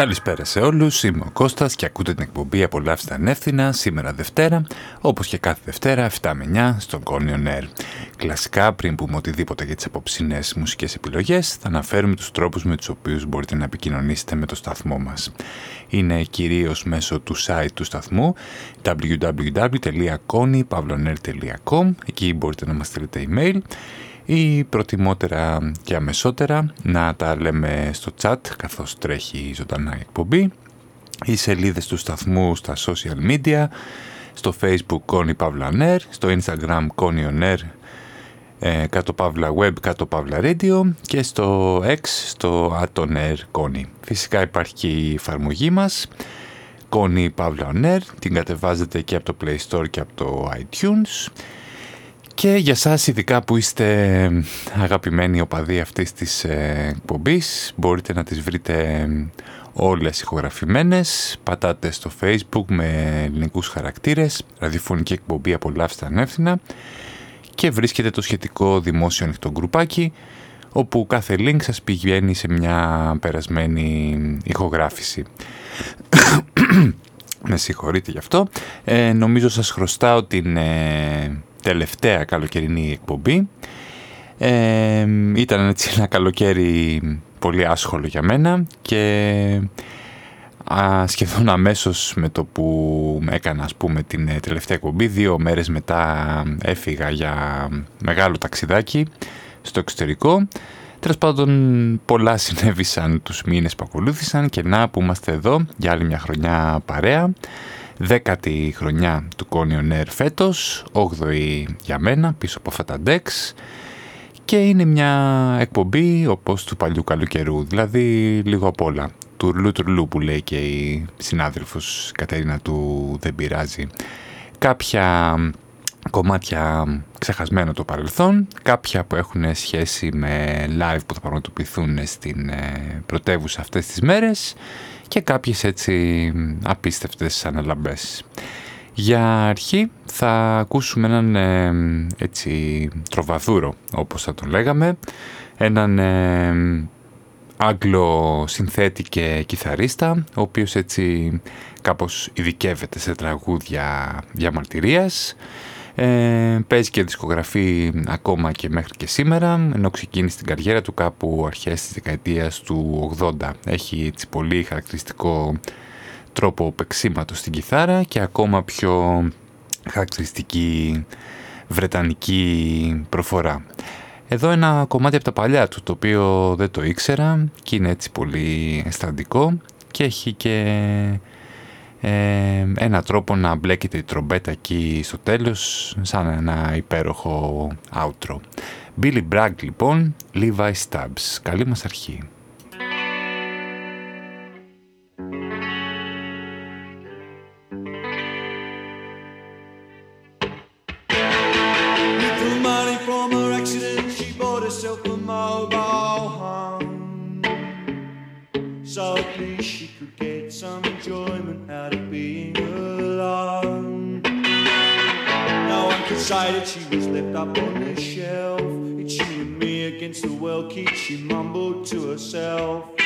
Καλησπέρα σε όλους, είμαι ο Κώστας και ακούτε την εκπομπή «Απολαύστε ανεύθυνα» σήμερα Δευτέρα, όπως και κάθε Δευτέρα 7 με 9 στον Κόνιο Air. Κλασικά, πριν πούμε οτιδήποτε για τις απόψινές μουσικές επιλογές, θα αναφέρουμε τους τρόπους με τους οποίους μπορείτε να επικοινωνήσετε με το σταθμό μας. Είναι κυρίως μέσω του site του σταθμού www.konypavlonair.com Εκεί μπορείτε να μας στείλετε email ή προτιμότερα και αμεσότερα να τα λέμε στο chat καθώς τρέχει ζωντανά η εκπομπή. Οι σελίδες του σταθμού στα social media στο facebook Connie Pavla Nair, στο instagram Connie On Air, ε, κάτω παύλα web, κάτω παύλα radio και στο x, στο Aton Air Connie. Φυσικά υπάρχει και η εφαρμογή μας Connie Pavla On Air, την κατεβάζετε και από το Play Store και από το iTunes και για σας ειδικά που είστε αγαπημένοι οπαδοί αυτής της ε, εκπομπής μπορείτε να τις βρείτε όλες ηχογραφημένες. Πατάτες στο facebook με ελληνικούς χαρακτήρες, ραδιοφωνική εκπομπή απολαύστε ανεύθυνα και βρίσκετε το σχετικό δημόσιο ανοιχτό γκρουπάκι όπου κάθε link σας πηγαίνει σε μια περασμένη ηχογράφηση. με συγχωρείτε γι' αυτό. Ε, νομίζω σας χρωστάω την... Ε, τελευταία καλοκαιρινή εκπομπή. Ε, ήταν έτσι ένα καλοκαίρι πολύ άσχολο για μένα και α, σχεδόν αμέσως με το που έκανα ας πούμε την ε, τελευταία εκπομπή δύο μέρες μετά έφυγα για μεγάλο ταξιδάκι στο εξωτερικό Τέλος πάντων πολλά συνέβησαν τους μήνες που ακολούθησαν και να που είμαστε εδώ για άλλη μια χρονιά παρέα Δέκατη χρονιά του Κόνιον Air φέτος, 8η για μένα πίσω από αυτά τα decks και είναι μια εκπομπή όπως του παλιού καλοκαιρού, δηλαδή λίγο απ' όλα. Τουρλού τουρλού που λέει και η συνάδελφος Κατερίνα του δεν πειράζει. Κάποια κομμάτια ξεχασμένο το παρελθόν, κάποια που έχουν σχέση με live που θα πραγματοποιηθούν στην ε, πρωτεύουσα αυτές τις μέρες και κάποιες έτσι απίστευτες αναλαμπές. Για αρχή θα ακούσουμε έναν ε, έτσι τροβαδούρο όπως θα τον λέγαμε, έναν ε, Άγγλο συνθέτη και κιθαρίστα, ο οποίος έτσι κάπως ειδικεύεται σε τραγούδια διαμαρτυρίας ε, παίζει και δισκογραφή ακόμα και μέχρι και σήμερα, ενώ ξεκίνησε την καριέρα του κάπου αρχές της δεκαετίας του 80. Έχει έτσι πολύ χαρακτηριστικό τρόπο παίξήματος στην κιθάρα και ακόμα πιο χαρακτηριστική βρετανική προφορά. Εδώ ένα κομμάτι από τα παλιά του, το οποίο δεν το ήξερα και είναι έτσι πολύ αισθαντικό και έχει και ε, ένα τρόπο να μπλέκεται η τρομπέτα εκεί στο τέλος σαν ένα υπέροχο outro. Billy Bragg λοιπόν, Levi Stubbs. Καλή μας αρχή. Some That she was left up on the shelf. It's you and me against the world, kid, she mumbled to herself.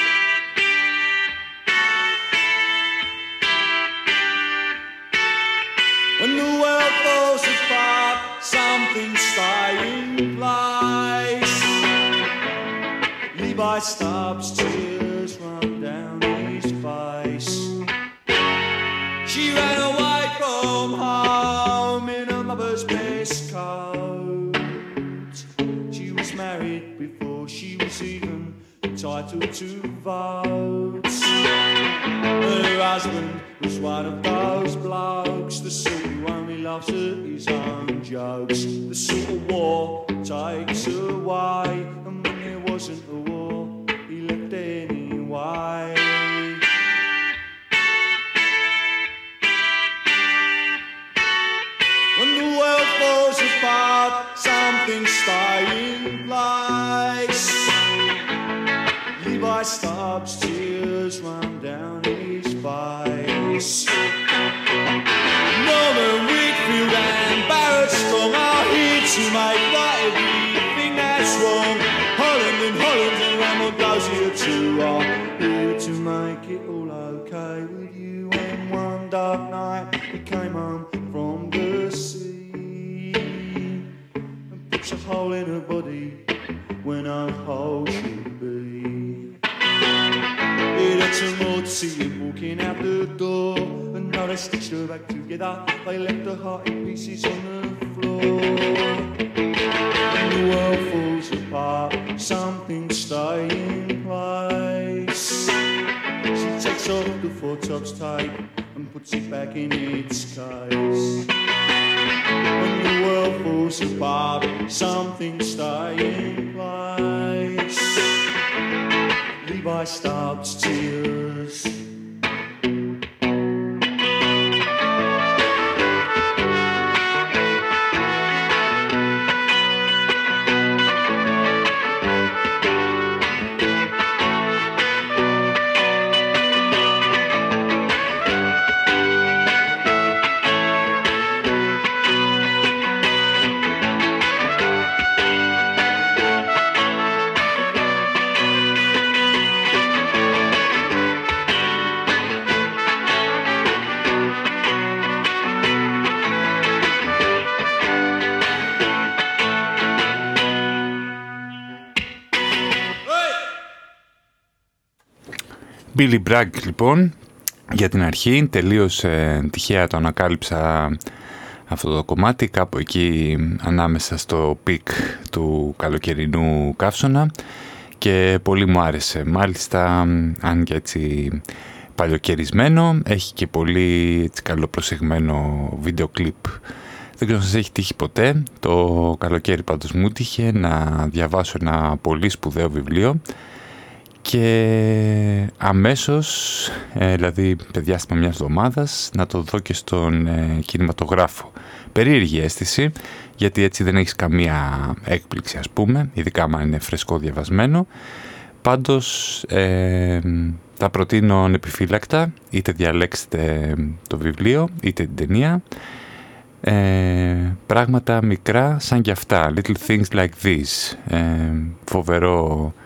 Entitled to vote. Her husband was one of those blokes, the sort who only laughs at his own jokes. The sort of war takes away, see him walking out the door. And now they stitched her back together. They left her heart in pieces on the floor. And the world falls apart. Something stay in place. She takes off the four tops tape and puts it back in its case. When the world falls apart, something stay in place. Levi stops tears. Billy Bragg λοιπόν, για την αρχή, τελείως ε, τυχαία το ανακάλυψα αυτό το κομμάτι, κάπου εκεί ανάμεσα στο πικ του καλοκαιρινού καύσωνα και πολύ μου άρεσε. Μάλιστα, αν και έτσι παλιοκαιρισμένο, έχει και πολύ έτσι, καλοπροσεγμένο βίντεο κλιπ. Δεν ξέρω αν σας έχει τύχει ποτέ, το καλοκαίρι πάντως μου τύχε να διαβάσω ένα πολύ σπουδαίο βιβλίο και αμέσως, ε, δηλαδή με διάστημα μιας εβδομάδας, να το δω και στον ε, κινηματογράφο. Περίεργη αίσθηση, γιατί έτσι δεν έχεις καμία έκπληξη ας πούμε, ειδικά αν είναι φρεσκό διαβασμένο. Πάντως ε, θα προτείνω ανεπιφύλακτα, είτε διαλέξετε το βιβλίο, είτε την ταινία. Ε, πράγματα μικρά σαν κι αυτά, little things like this, ε, φοβερό ε,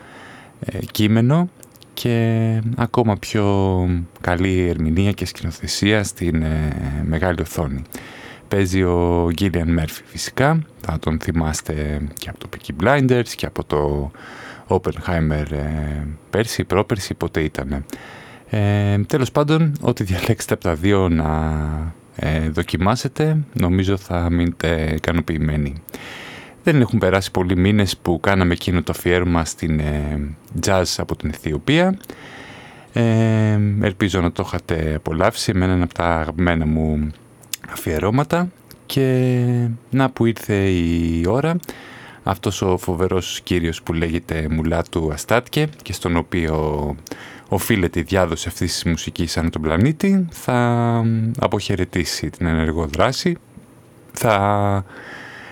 κείμενο και ακόμα πιο καλή ερμηνεία και σκηνοθεσία στην ε, μεγάλη οθόνη. Παίζει ο Γκίλιαν Μέρφυ φυσικά, θα τον θυμάστε και από το Peaky Blinders και από το Oppenheimer ε, πέρσι, πρόπερσι, ποτέ ήταν. Ε, τέλος πάντων, ό,τι διαλέξετε από τα δύο να ε, δοκιμάσετε, νομίζω θα μείνετε ικανοποιημένοι. Δεν έχουν περάσει πολλοί μήνες που κάναμε εκείνο το αφιέρωμα στην ε, jazz από την Αιθιοπία. Ε, ελπίζω να το είχατε απολαύσει με έναν από τα αγαπημένα μου αφιερώματα και να που ήρθε η ώρα αυτός ο φοβερός κύριος που λέγεται Μουλάτου Αστάτκε και στον οποίο οφείλεται η διάδοση αυτής της μουσικής ανά τον πλανήτη θα αποχαιρετήσει την ενεργό δράση θα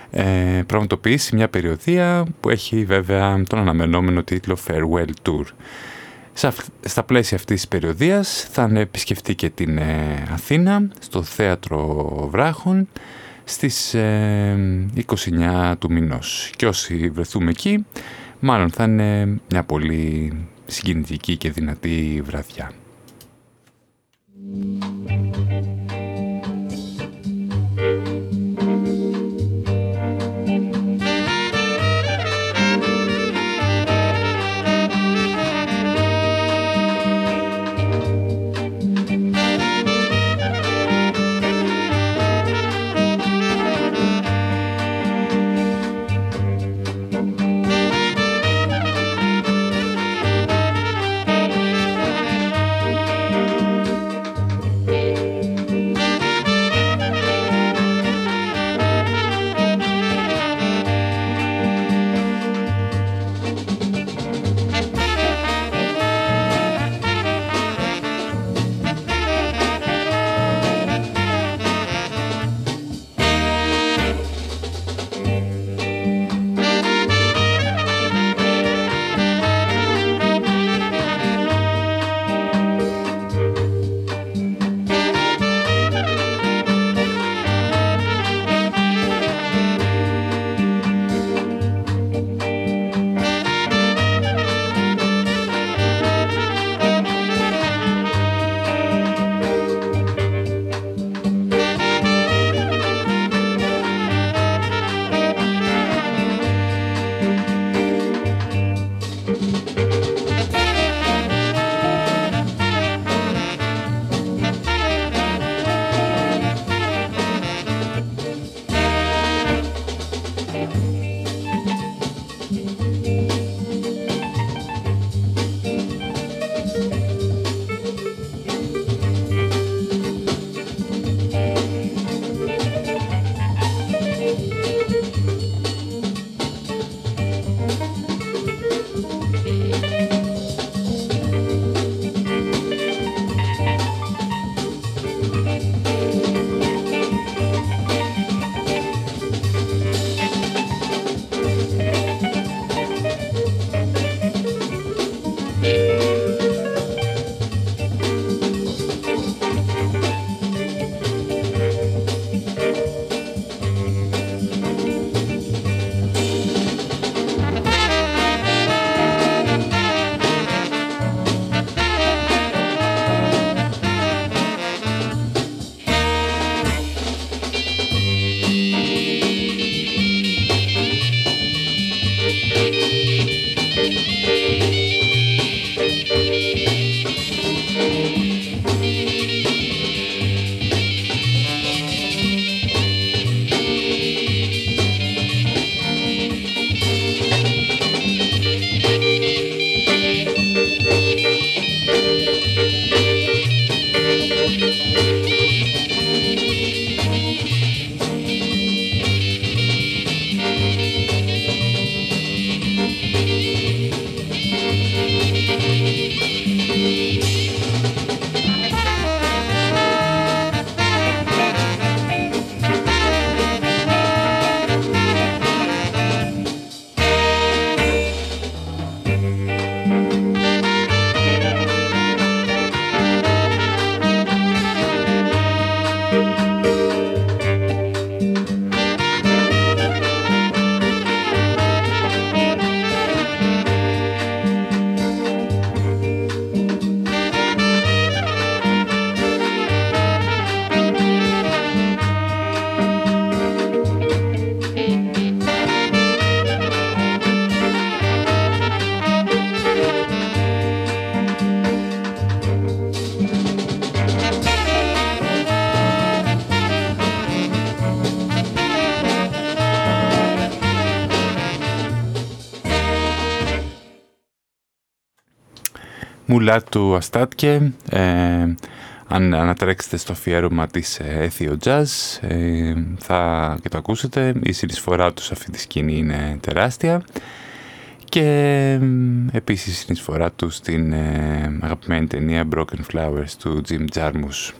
ε, πραγματοποιήσει μια περιοδία που έχει βέβαια τον αναμενόμενο τίτλο Farewell Tour. Στα πλαίσια αυτής της περιοδίας θα επισκεφτεί και την ε, Αθήνα στο Θέατρο Βράχων στις 29 ε, του μηνός. Και όσοι βρεθούμε εκεί, μάλλον θα είναι μια πολύ συγκινητική και δυνατή βραδιά. Μουλά του Αστάτκε, ε, αν ανατρέξετε στο αφιέρωμα της Έθιο Jazz ε, θα και το ακούσετε, η συνεισφορά τους σε αυτή τη σκηνή είναι τεράστια και ε, επίσης η συνεισφορά τους στην ε, αγαπημένη ταινία Broken Flowers του Jim Jarmus.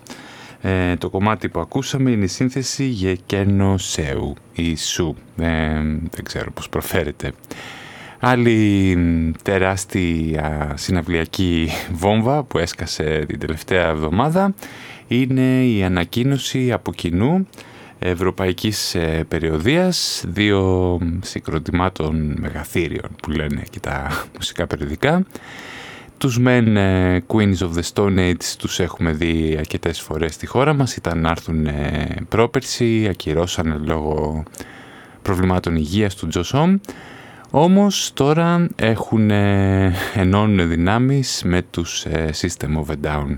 Ε, το κομμάτι που ακούσαμε είναι η σύνθεση Γεκένο Σέου ή Σου, δεν ξέρω πώς προφέρεται. Άλλη τεράστια συναυλιακή βόμβα που έσκασε την τελευταία εβδομάδα είναι η ανακοίνωση από κοινού ευρωπαϊκής ε, περιοδίας δύο συγκροτημάτων μεγαθύριων που λένε και τα μουσικά περιοδικά. Τους μεν ε, Queens of the Stone Age τους έχουμε δει αρκετές φορές στη χώρα μας. Ήταν να έρθουν ε, πρόπερση, ακυρώσαν λόγω προβλημάτων υγείας του Τζοσόμ όμως τώρα έχουν ενώνουν δυνάμεις με τους System of a Down.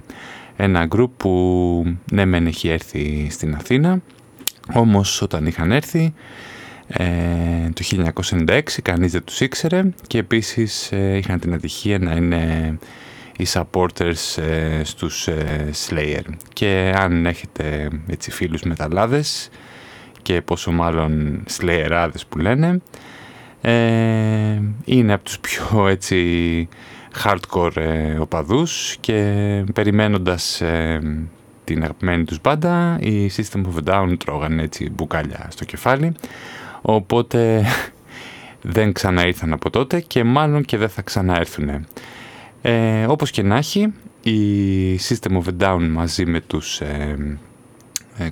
Ένα γκρουπ που ναι μεν έχει έρθει στην Αθήνα όμως όταν είχαν έρθει ε, το 1996 κανείς δεν τους ήξερε και επίσης ε, είχαν την ατυχία να είναι οι supporters ε, στους ε, Slayer. Και αν έχετε έτσι φίλους μεταλλάδες και πόσο μάλλον Slayerάδες που λένε είναι από τους πιο έτσι hardcore οπαδούς και περιμένοντας την αγαπημένη τους μπάντα, οι System of a Down τρώγανε έτσι μπουκάλια στο κεφάλι, οπότε δεν ξαναήρθαν από τότε και μάλλον και δεν θα ξαναέρθουν. Ε, όπως και να έχει, η System of a Down μαζί με τους ε, ε,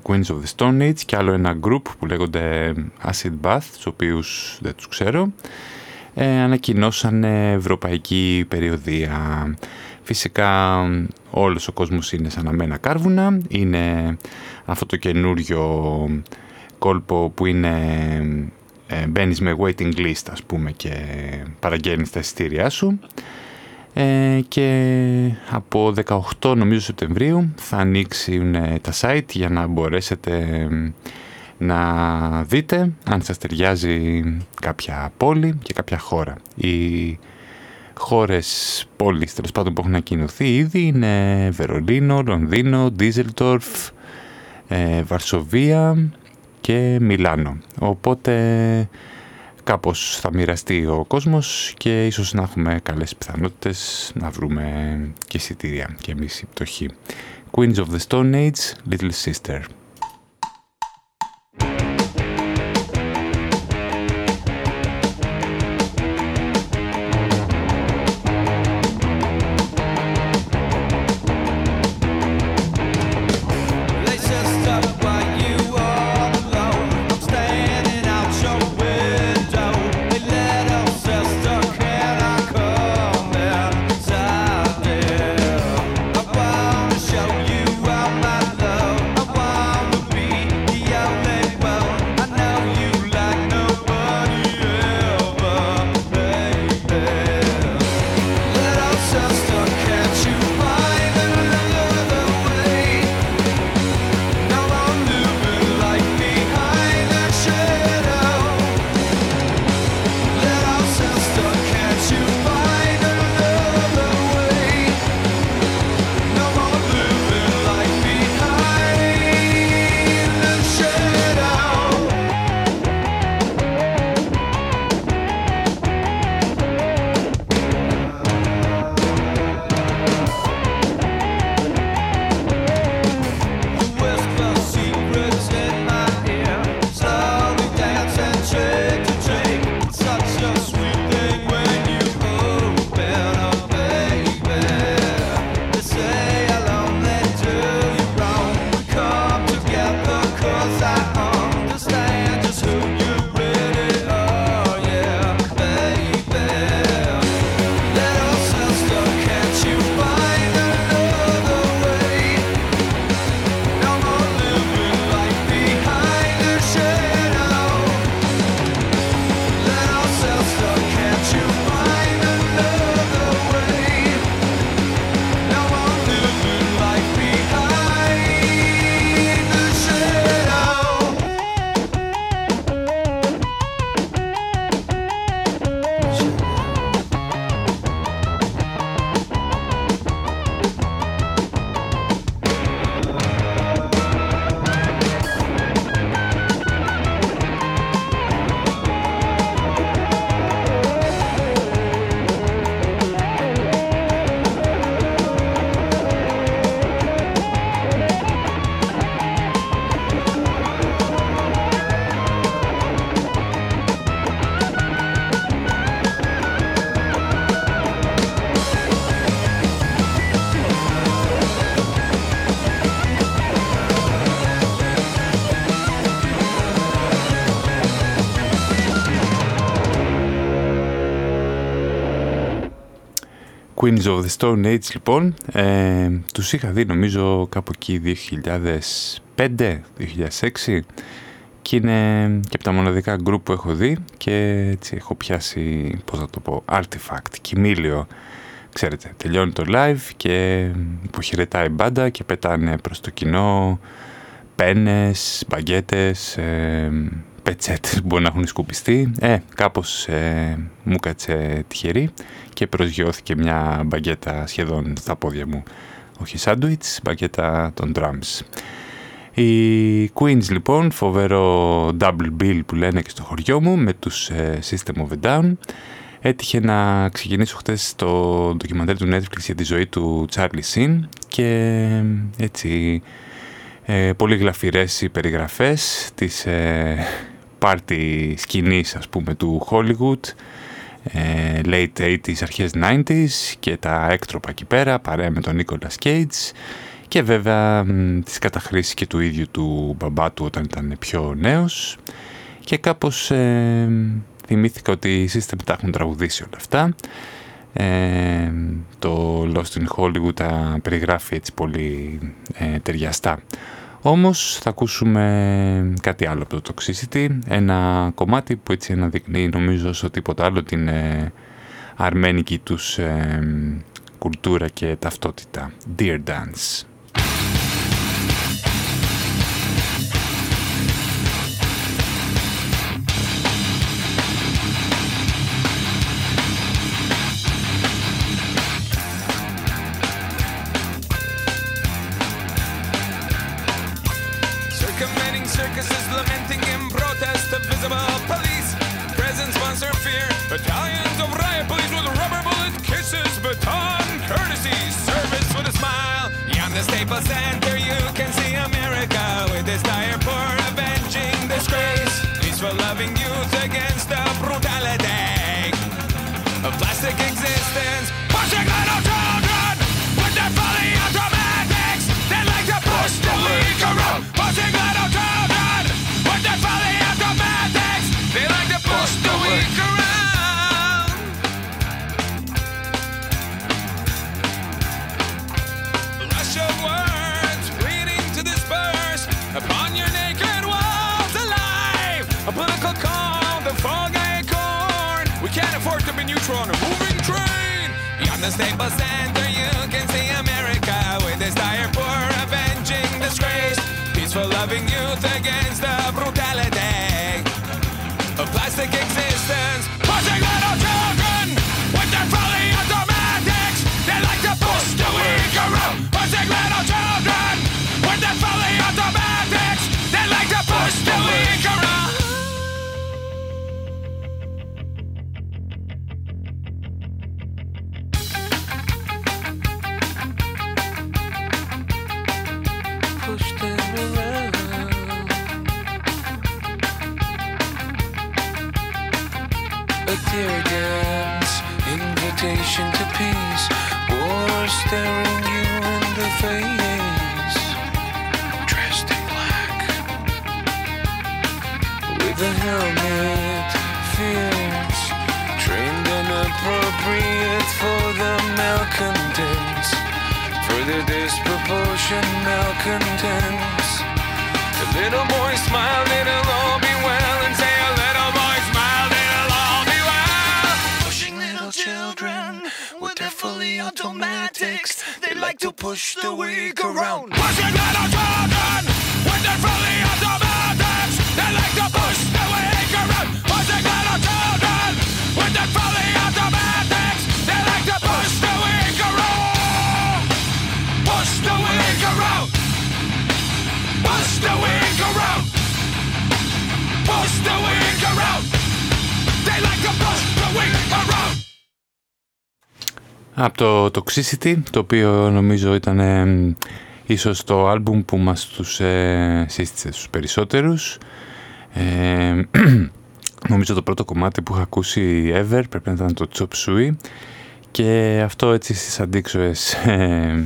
Queens of the Stone Age και άλλο ένα group που λέγονται Acid Bath, τους οποίους δεν τους ξέρω, ε, ανακοινώσαν ευρωπαϊκή περιοδία Φυσικά όλος ο κόσμος είναι σαν αμένα κάρβουνα. Είναι αυτό το καινούριο κόλπο που είναι ε, μπαίνεις με waiting list ας πούμε και παραγγέλνεις τα εισιτήριά σου. Ε, και από 18 νομίζω Σεπτεμβρίου θα ανοίξουν τα site για να μπορέσετε να δείτε αν σας ταιριάζει κάποια πόλη και κάποια χώρα. Η χώρες, πόλεις τέλος πάντων που έχουν ακοινωθεί ήδη είναι Βερολίνο, Λονδίνο, Ντίζελτορφ, ε, Βαρσοβία και Μιλάνο. Οπότε κάπως θα μοιραστεί ο κόσμος και ίσως να έχουμε καλές πιθανότητες να βρούμε και εισιτήρια και εμείς η πτωχή. Queens of the Stone Age, Little Sister. Queens of the Stone Age λοιπόν, ε, τους είχα δει νομίζω κάπου εκεί 2005-2006 και είναι και από τα μοναδικά γκρουπ που έχω δει και έτσι έχω πιάσει, πώς να το πω, artifact, κοιμήλιο. Ξέρετε, τελειώνει το live και υποχαιρετάει μπάντα και πετάνε προς το κοινό πένες, μπαγκέτες, ε, πετσέτες που μπορεί να έχουν σκουπιστεί. Ε, κάπως ε, μου κάτσε τυχερή και προσγειώθηκε μια μπαγκέτα σχεδόν στα πόδια μου. Όχι σάντουιτς, μπαγκέτα των drums. Οι Queens λοιπόν, φοβερό double bill που λένε και στο χωριό μου με τους ε, System of a Down. Έτυχε να ξεκινήσω χτες το ντοκιμαντέρ του Netflix για τη ζωή του Charlie Sin και έτσι ε, πολύ γλαφυρές οι περιγραφές της ε, πάρτι σκηνής ας πούμε του Hollywood ε, late 80s, αρχές 90s και τα έκτροπα εκεί πέρα παρέα με τον Nicolas Cage και βέβαια τις καταχρήσεις και του ίδιου του μπαμπά του όταν ήταν πιο νέος. Και κάπως ε, θυμήθηκα ότι οι System τα έχουν τραγουδήσει όλα αυτά. Ε, το Lost in Hollywood τα περιγράφει έτσι πολύ ε, ταιριαστά όμως θα ακούσουμε κάτι άλλο από το Toxicity, ένα κομμάτι που έτσι αναδεικνύει νομίζω όσο τίποτα άλλο την ε, αρμένικη τους ε, κουλτούρα και ταυτότητα. Dear Dance. stay but patient to peace. War staring you in the face. Dressed in black. With a helmet, fierce. Trained and appropriate for the malcontents. For the disproportion malcontents. A little more. like to push the weak around. Pushing men are Jordan when they're from the other mountains. They like to push the weak around. Pushing men are Jordan when they're from the other mountains. They like to push the weak around. Push the weak around. Push the weak around. Push the weak around. They like to push the weak around. Από το Toxicity, το οποίο νομίζω ήταν ε, ίσως το άλμπουμ που μας τους ε, σύστησε στους περισσότερους. Ε, νομίζω το πρώτο κομμάτι που είχα ακούσει ever πρέπει να ήταν το Chop Suey και αυτό έτσι στις αντίξωες ε,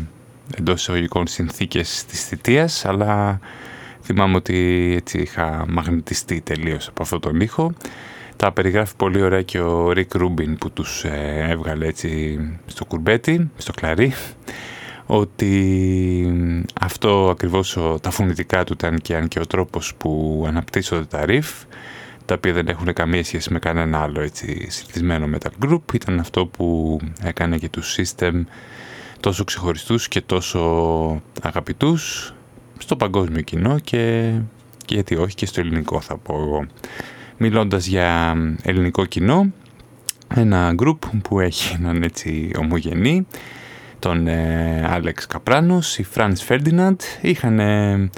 εντός εισαγωγικών συνθήκες της θητείας αλλά θυμάμαι ότι έτσι είχα μαγνητιστεί τελείως από αυτό τον ήχο Τα περιγράφει πολύ ωραία και ο Rick Rubin που τους ε, έβγαλε έτσι στο κουρμπέτι, στο κλαρί ότι αυτό ακριβώς τα φωνητικά του ήταν και αν και ο τρόπος που αναπτύσσονται τα riff τα οποία δεν έχουν καμία σχέση με κανένα άλλο έτσι συνηθισμένο metal group ήταν αυτό που έκανε και τους system τόσο ξεχωριστούς και τόσο αγαπητούς στο παγκόσμιο κοινό και, και γιατί όχι και στο ελληνικό θα πω εγώ. Μιλώντας για ελληνικό κοινό, ένα group που έχει έναν έτσι ομογενή, τον ε, Άλεξ Καπράνος, η Franz Ferdinand, είχαν ε,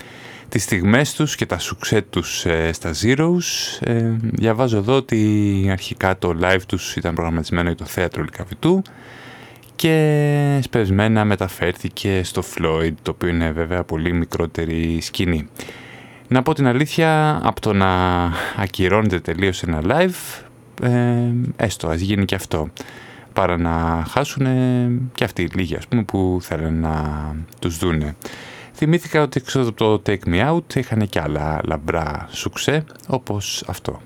τις στιγμές τους και τα σουξέ τους ε, στα Zeros. Ε, διαβάζω εδώ ότι αρχικά το live τους ήταν προγραμματισμένο για το θέατρο Λικαβητού και σπεσμένα μεταφέρθηκε στο Floyd, το οποίο είναι βέβαια πολύ μικρότερη σκηνή. Να πω την αλήθεια, από το να ακυρώνεται τελείως ένα live, ε, έστω, ας γίνει και αυτό. Παρά να χάσουν και αυτοί οι λίγοι, ας πούμε, που θέλουν να τους δούνε. Θυμήθηκα ότι έξω από το Take Me Out είχαν και άλλα λαμπρά σουξέ, όπως αυτό.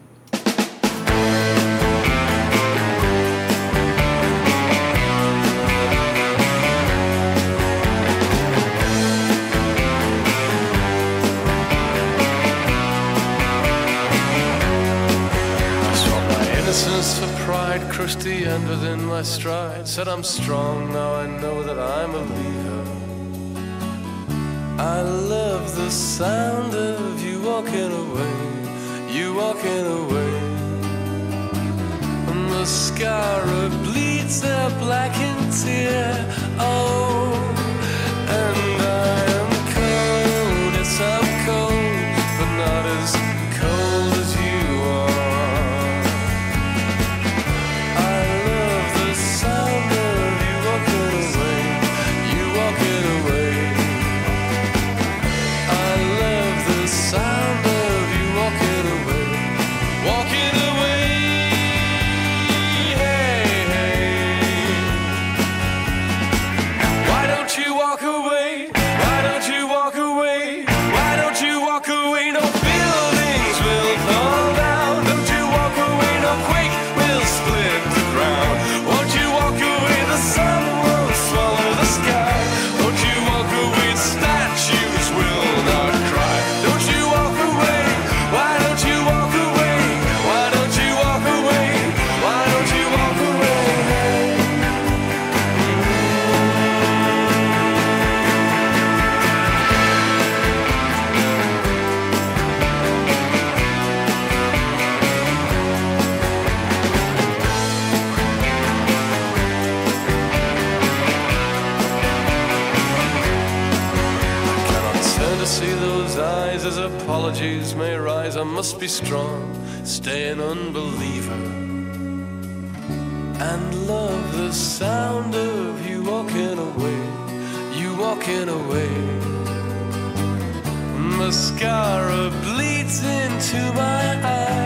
Crushed the end within my stride. Said I'm strong, now I know that I'm a leader. I love the sound of you walking away, you walking away. And the scar bleeds a blackened tear. Oh, and I must be strong, stay an unbeliever. And love the sound of you walking away, you walking away. Mascara bleeds into my eye.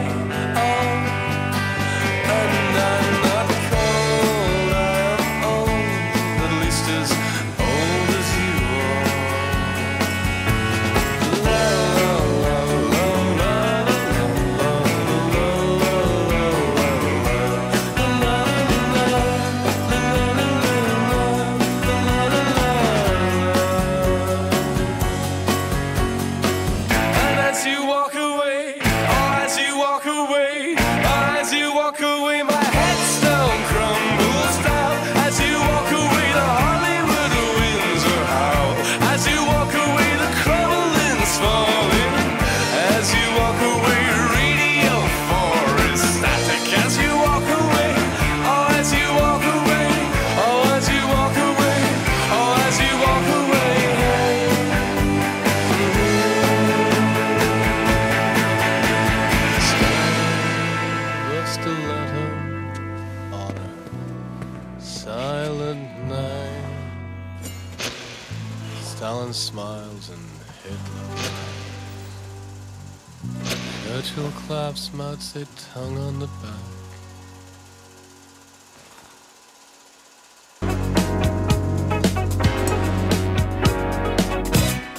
cards that hung on the back.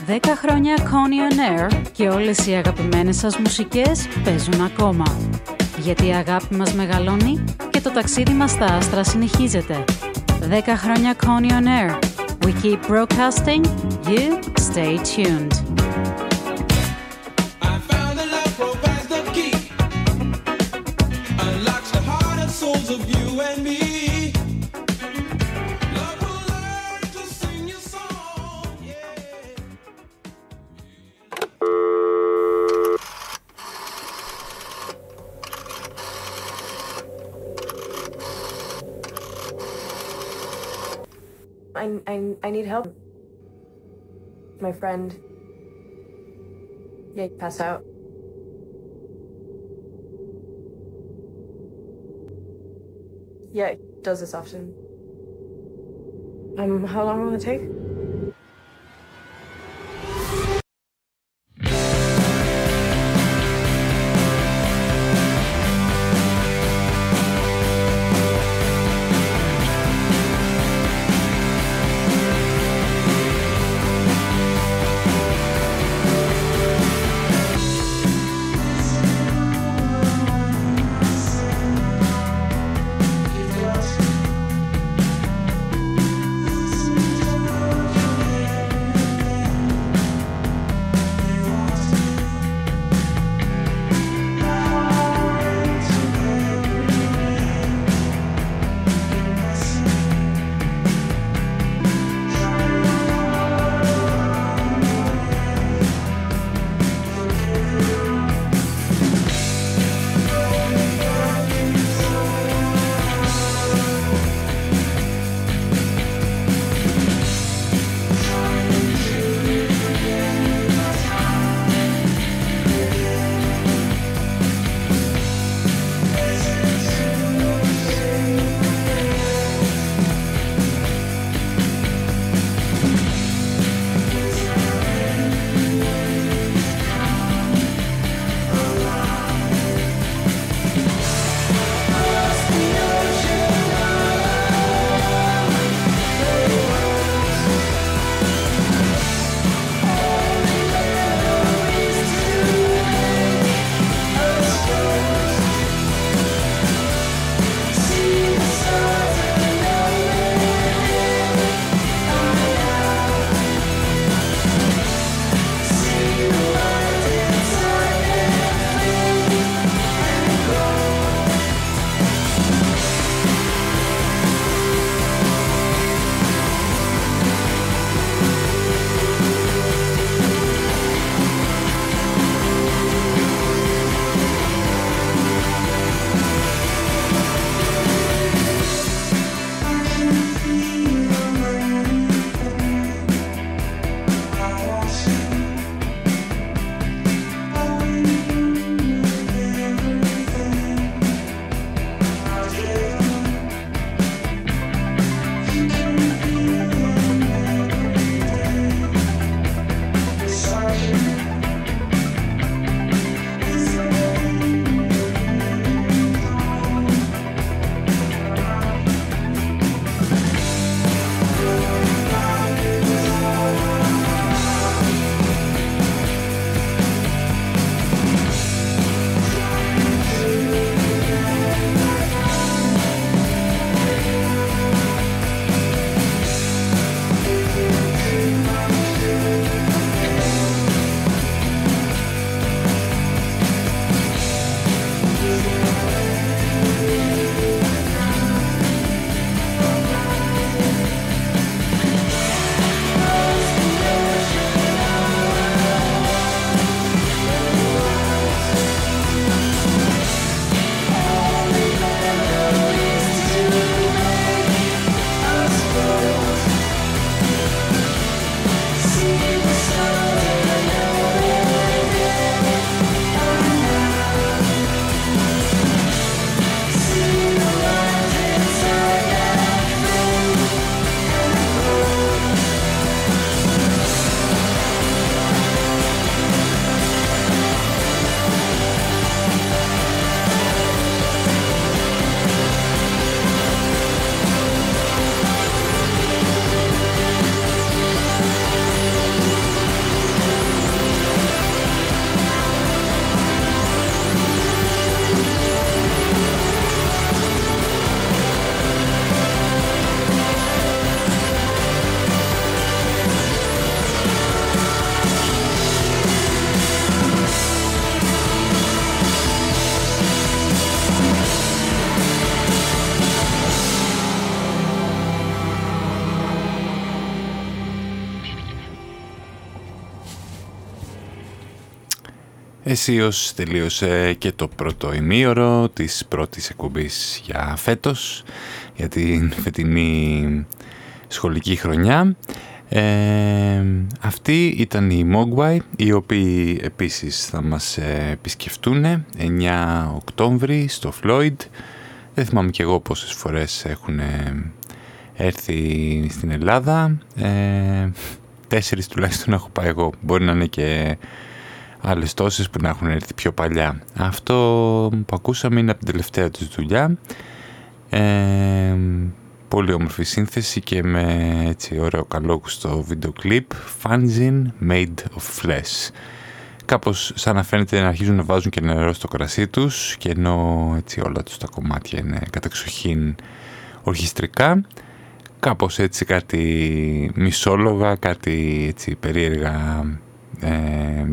Δέκα χρόνια Connie Air και όλες οι αγαπημένες σας μουσικές παίζουν ακόμα. Γιατί η αγάπη μας μεγαλώνει και το ταξίδι μας στα άστρα συνεχίζεται. Δέκα χρόνια Connie Air. We keep broadcasting. You stay tuned. my friend. Yeah, pass out. Yeah, does this often. Um, how long will it take? Αισίως τελείωσε και το πρώτο ημίωρο της πρώτης εκπομπής για φέτος, για την φετινή σχολική χρονιά. Ε, αυτοί ήταν οι Mogwai, οι οποίοι επίσης θα μας ε, επισκεφτούν 9 Οκτώβρη στο Floyd. Δεν θυμάμαι και εγώ πόσες φορές έχουν έρθει στην Ελλάδα. Ε, τέσσερις τουλάχιστον έχω πάει εγώ. Μπορεί να είναι και άλλες τόσες που να έχουν έρθει πιο παλιά. Αυτό που ακούσαμε είναι από την τελευταία τους δουλειά. Ε, πολύ όμορφη σύνθεση και με έτσι ωραίο καλόγουστο βίντεο κλιπ Fanzine Made of Flesh κάπως σαν να φαίνεται να αρχίζουν να βάζουν και νερό στο κρασί τους και ενώ έτσι όλα τους τα κομμάτια είναι κατεξοχήν ορχιστρικά κάπως έτσι κάτι μισόλογα, κάτι έτσι περίεργα ε,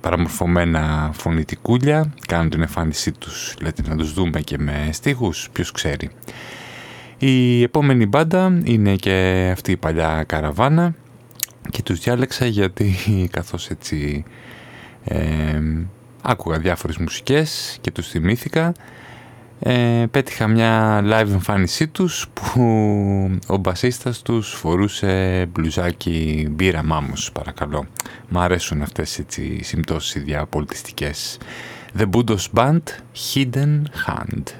παραμορφωμένα φωνητικούλια κάνουν την εμφάνισή τους λέτε να τους δούμε και με στίχους ποιος ξέρει. Η επόμενη μπάντα είναι και αυτή η παλιά καραβάνα και τους διάλεξα γιατί καθώς έτσι ε, άκουγα διάφορες μουσικές και τους θυμήθηκα ε, πέτυχα μια live εμφάνισή τους που ο μπασίστας τους φορούσε μπλουζάκι μπύρα μάμους παρακαλώ. Μ' αρέσουν αυτές έτσι, οι συμπτώσεις διαπολιτιστικές. The Budos Band, Hidden Hand.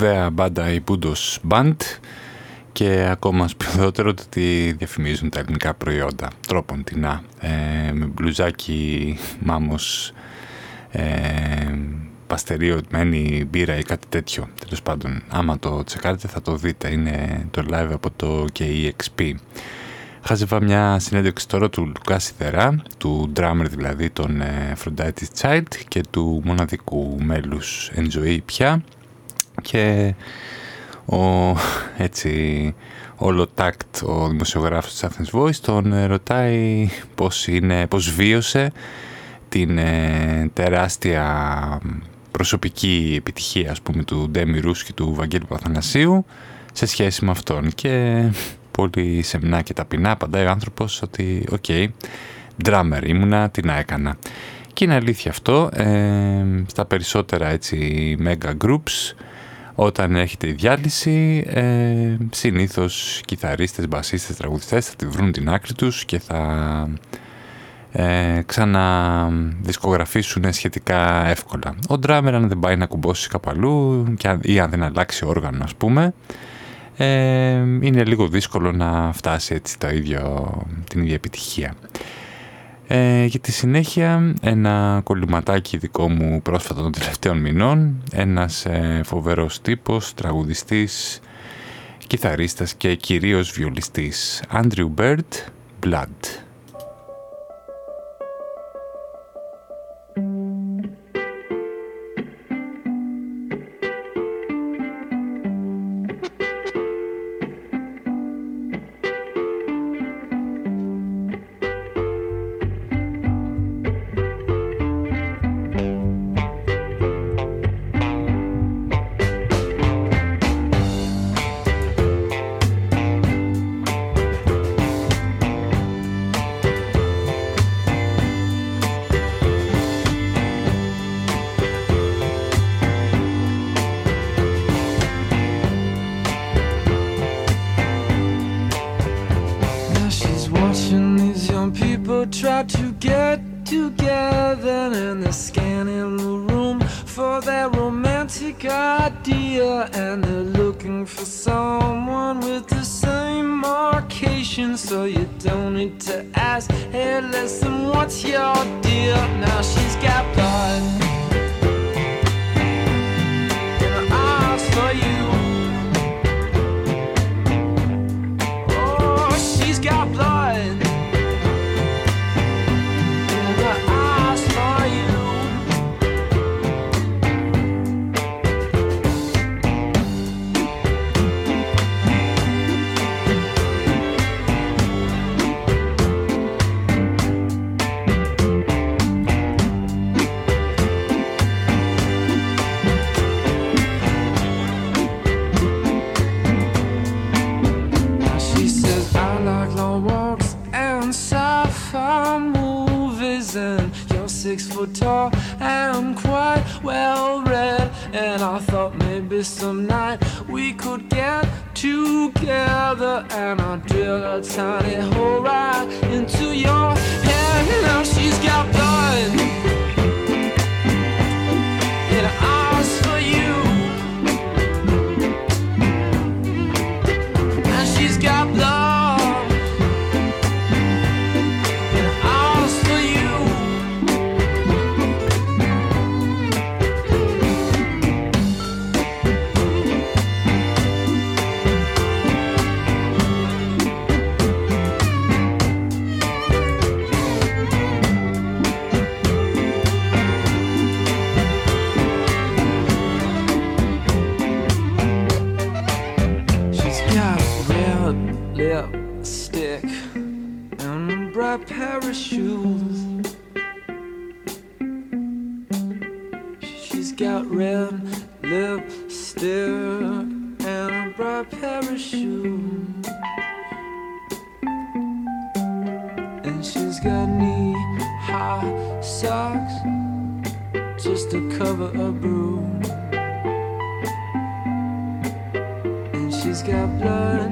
Σπουδαία μπάντα η Budos Band και ακόμα σπουδαιότερο ότι διαφημίζουν τα ελληνικά προϊόντα. Τρόπον τεινά ε, με μπλουζάκι μάμος ε, παστεριωμένη μπύρα ή κάτι τέτοιο. Τέλος πάντων άμα το τσεκάρετε θα το δείτε. Είναι το live από το KEXP Χάζευα μια συνέντευξη τώρα του Λουκά Σιδερά, του drummer δηλαδή των ε, Aphrodite's Child και του μοναδικού μέλους Enjoy πια και ο έτσι όλο τακτ ο δημοσιογράφος της Athens Voice τον ε, ρωτάει πώς, είναι, πώς βίωσε την ε, τεράστια προσωπική επιτυχία ας πούμε του Ντέμη Ρούσσου και του Βαγγέλη Παπαθανασίου σε σχέση με αυτόν και πολύ σεμνά και ταπεινά απαντάει ο άνθρωπος ότι OK, okay, drummer ήμουνα, τι να έκανα. Και είναι αλήθεια αυτό, ε, στα περισσότερα έτσι mega groups όταν έχετε η διάλυση ε, συνήθως κιθαρίστες, μπασίστες, τραγουδιστές θα τη βρουν την άκρη τους και θα ε, ξαναδισκογραφήσουν σχετικά εύκολα. Ο drummer αν δεν πάει να κουμπώσει καπαλού ή αν δεν αλλάξει όργανο ας πούμε ε, είναι λίγο δύσκολο να φτάσει έτσι το ίδιο, την ίδια επιτυχία. Ε, για τη συνέχεια ένα κολληματάκι δικό μου πρόσφατα των τελευταίων μηνών ένας ε, φοβερός τύπος, τραγουδιστής, κιθαρίστας και κυρίως βιολιστής Andrew Bird, Blood. she's got blood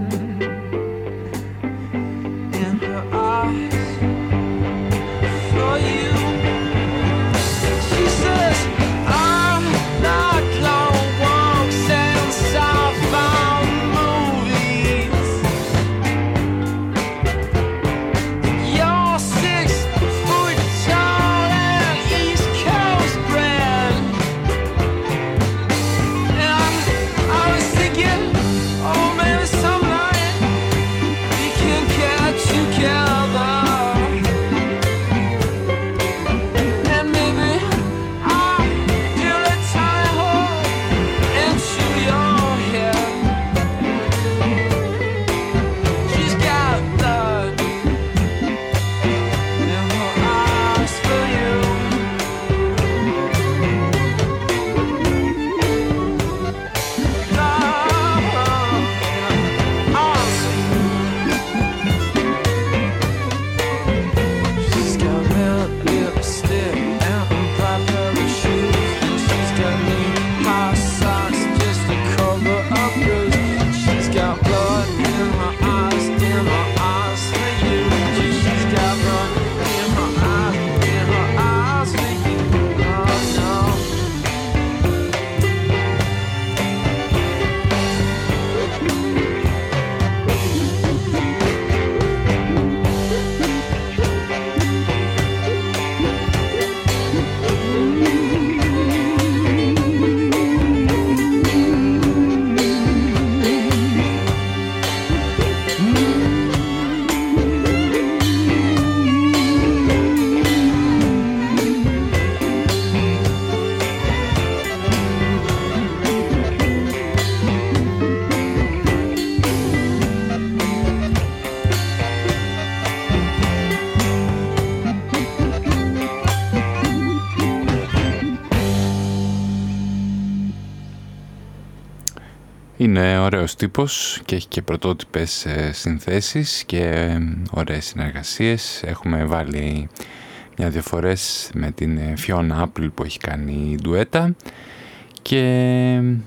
Είναι ωραίος τύπος και έχει και πρωτότυπες ε, συνθέσεις και ε, ωραίες συνεργασίες. Έχουμε βάλει μια διαφορές με την ε, Fiona Apple που έχει κάνει ντουέτα και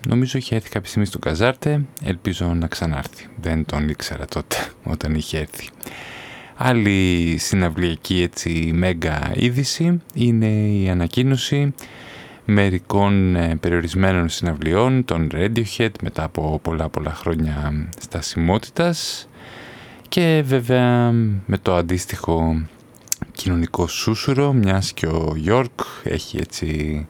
νομίζω είχε έρθει κάποια στιγμή στο Καζάρτε. Ελπίζω να ξανάρθει. Δεν τον ήξερα τότε όταν είχε έρθει. Άλλη συναυλιακή έτσι μέγα είδηση είναι η ανακοίνωση μερικών ε, περιορισμένων συναυλιών των Radiohead μετά από πολλά πολλά χρόνια στασιμότητας και βέβαια με το αντίστοιχο κοινωνικό σούσουρο μιας και ο Γιόρκ έχει έτσι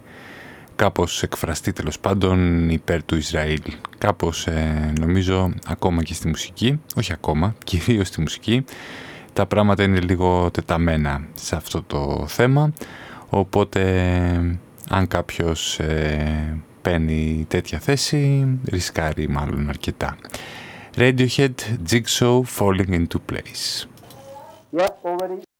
κάπως εκφραστεί τέλος πάντων υπέρ του Ισραήλ. Κάπως ε, νομίζω ακόμα και στη μουσική, όχι ακόμα, κυρίως στη μουσική, τα πράγματα είναι λίγο τεταμένα σε αυτό το θέμα, οπότε αν κάποιος ε, παίρνει τέτοια θέση, ρισκάρει μάλλον αρκετά. Radiohead, Jigsaw, Falling into Place. Yep, already.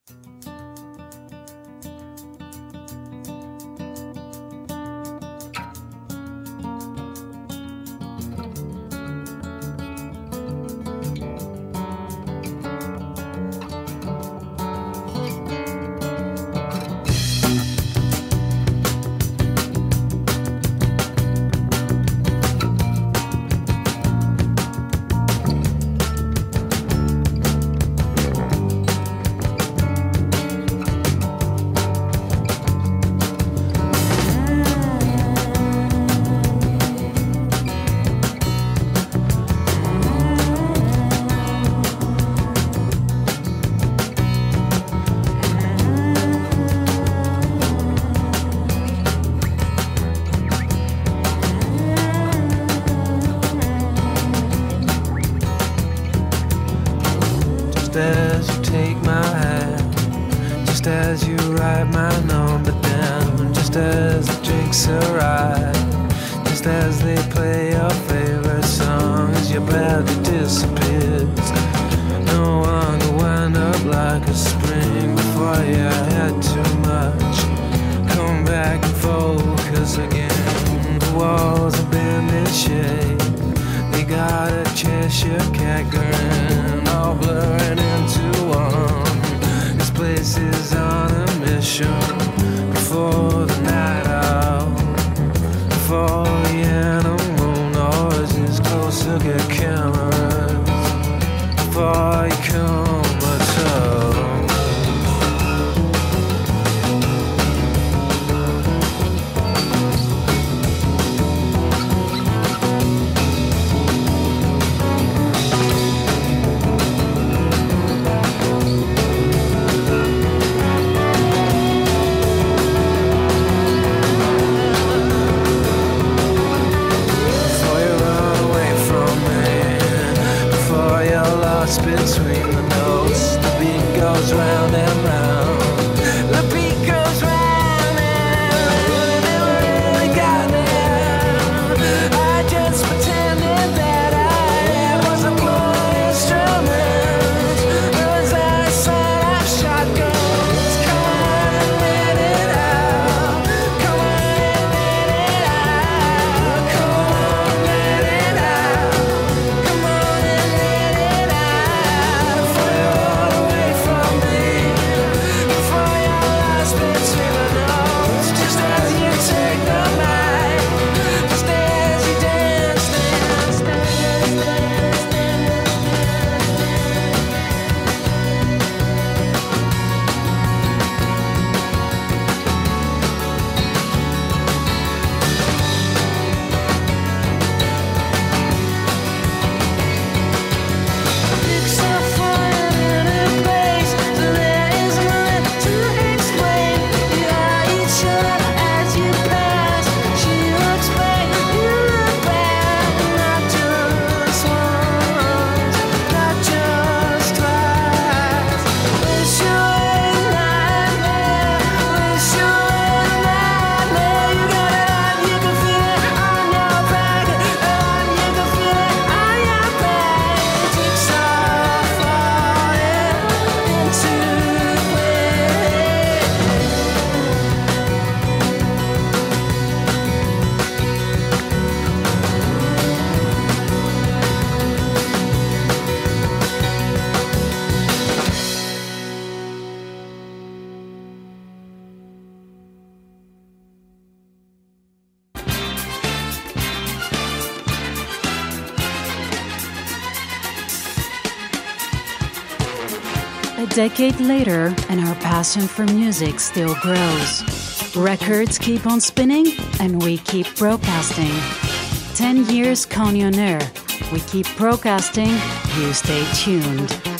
A decade later, and our passion for music still grows. Records keep on spinning, and we keep broadcasting. 10 years Coney on Air. We keep broadcasting. You stay tuned.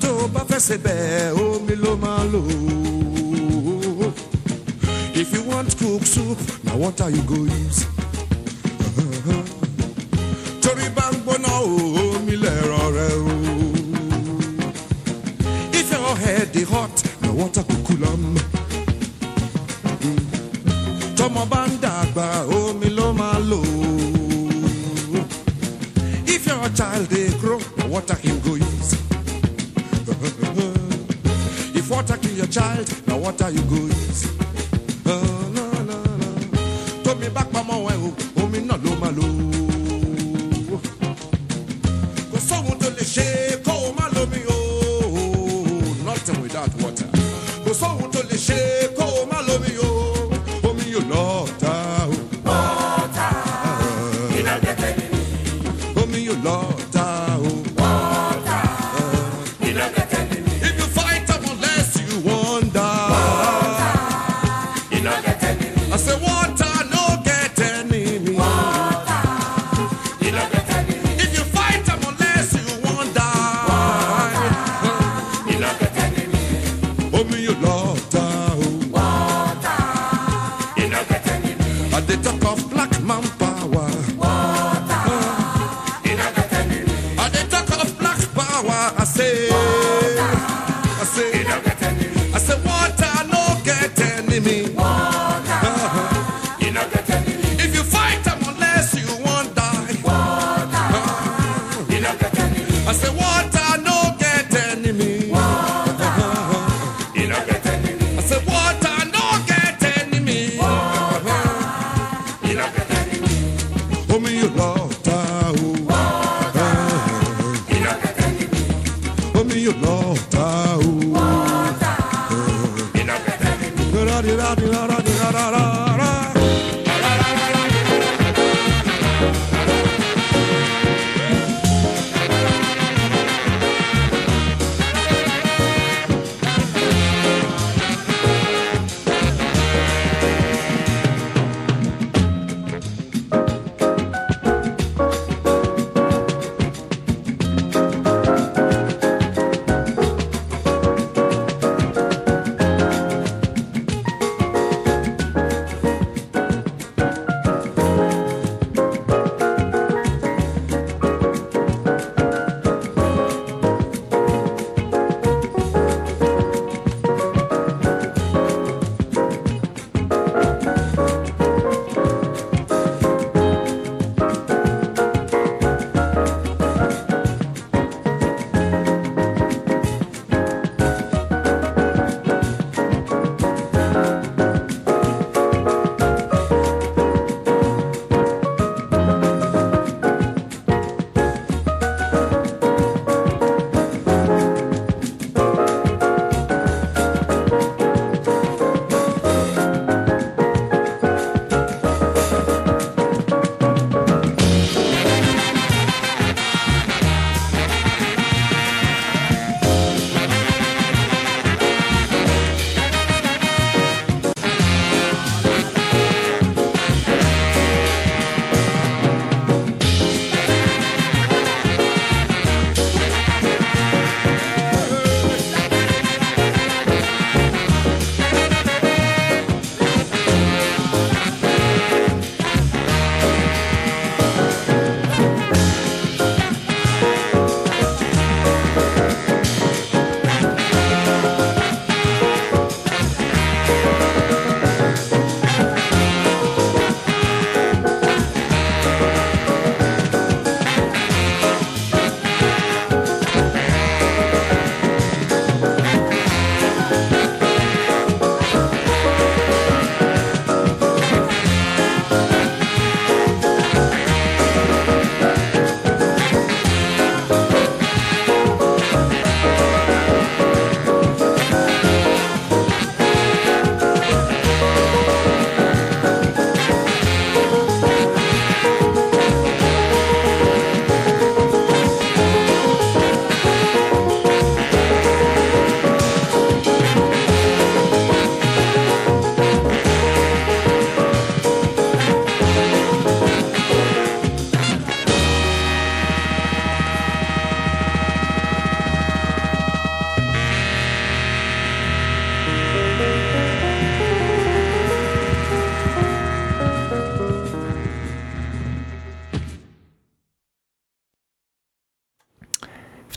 Tó fẹ́ ṣe lò. If you want cook soup, now what are you go use?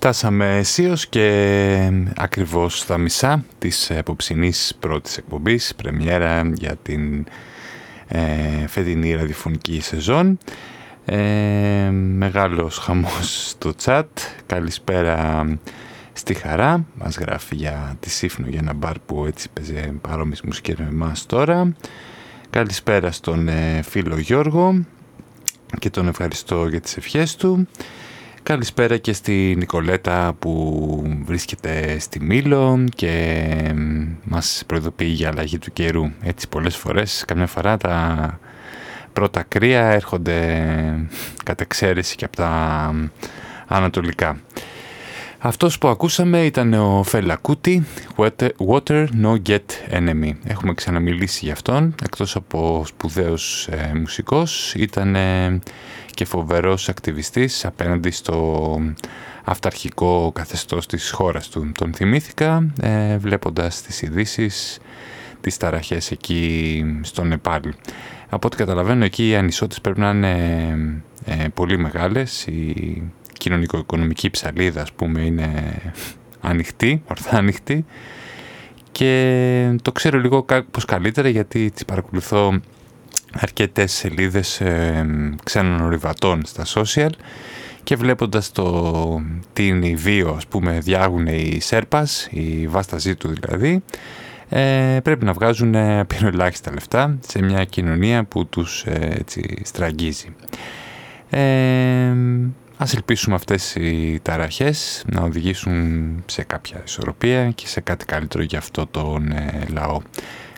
Φτάσαμε αισίως και ακριβώς στα μισά της επόψινής πρώτης εκπομπής, πρεμιέρα για την ε, φετινή ραδιοφωνική σεζόν. Ε, μεγάλος χαμός στο chat. Καλησπέρα στη Χαρά. Μας γράφει για τη Σύφνο για ένα μπαρ που έτσι παίζει παρόμοιες μουσικές με εμάς τώρα. Καλησπέρα στον ε, φίλο Γιώργο και τον ευχαριστώ για τις ευχές του. Καλησπέρα και στη Νικολέτα που βρίσκεται στη Μήλο και μας προειδοποιεί για αλλαγή του καιρού. Έτσι πολλές φορές, καμιά φορά τα πρώτα κρύα έρχονται κατ' εξαίρεση και από τα ανατολικά. Αυτός που ακούσαμε ήταν ο Φελακούτη, Water No Get Enemy. Έχουμε ξαναμιλήσει για αυτόν, εκτός από σπουδαίος ε, μουσικός, ήταν και φοβερός ακτιβιστής απέναντι στο αυταρχικό καθεστώς της χώρας του. Τον θυμήθηκα ε, βλέποντας τις ειδήσει τις ταραχές εκεί στο Νεπάλ. Από ό,τι καταλαβαίνω εκεί οι ανισότητες πρέπει να είναι ε, πολύ μεγάλες. Η κοινωνικο-οικονομική ψαλίδα ας πούμε είναι ανοιχτή, ορθά ανοιχτή και το ξέρω λίγο πως καλύτερα γιατί τις παρακολουθώ αρκετές σελίδες ε, ξένων ορειβατών στα social και βλέποντας το τι είναι η βίο ας πούμε διάγουν οι Σέρπας, η βάσταζή του δηλαδή ε, πρέπει να βγάζουν απειροελάχιστα λεφτά σε μια κοινωνία που τους ε, έτσι στραγγίζει. Ε, ας ελπίσουμε αυτές οι ταραχές να οδηγήσουν σε κάποια ισορροπία και σε κάτι καλύτερο για αυτό τον ε, λαό.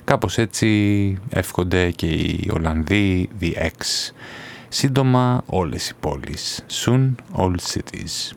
Κάπως έτσι εύχονται και οι Ολλανδοί The X. Σύντομα όλες οι πόλεις. Soon all cities.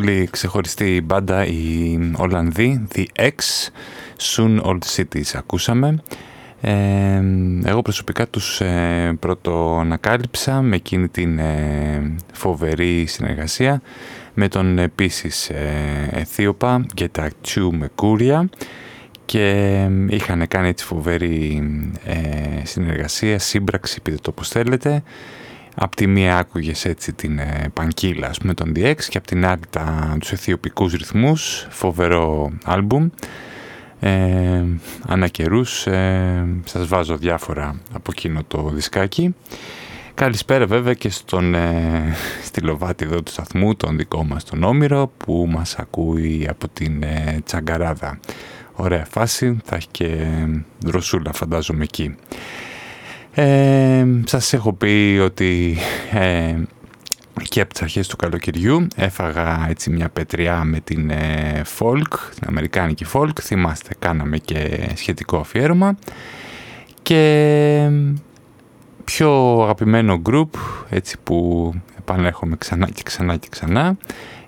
Πολύ ξεχωριστή μπάντα οι Ολλανδοί, The X, Soon Old Cities ακούσαμε. Ε, εγώ προσωπικά τους ε, πρώτο ανακάλυψα με εκείνη την ε, φοβερή συνεργασία με τον επίσης ε, Αιθίωπα Τσου Μεκούρια και είχαν κάνει έτσι φοβερή ε, συνεργασία, σύμπραξη, πείτε το όπως θέλετε. Απ' τη μία άκουγες έτσι την ε, πανκύλα ας πούμε τον DX και απ' την άλλη τα, τους αιθιοπικούς ρυθμούς, φοβερό άλμπουμ. Ε, ανά καιρούς, ε, σας βάζω διάφορα από εκείνο το δισκάκι. Καλησπέρα βέβαια και στον ε, στυλοβάτη εδώ του σταθμού, τον δικό μας τον Όμηρο που μας ακούει από την ε, Τσαγκαράδα. Ωραία φάση, θα έχει και δροσούλα φαντάζομαι εκεί. Ε, σας έχω πει ότι ε, και από τις αρχές του καλοκαιριού έφαγα έτσι μια πετριά με την ε, folk, την αμερικάνικη folk, θυμάστε κάναμε και σχετικό αφιέρωμα και πιο αγαπημένο group έτσι που επανέρχομαι ξανά και ξανά και ξανά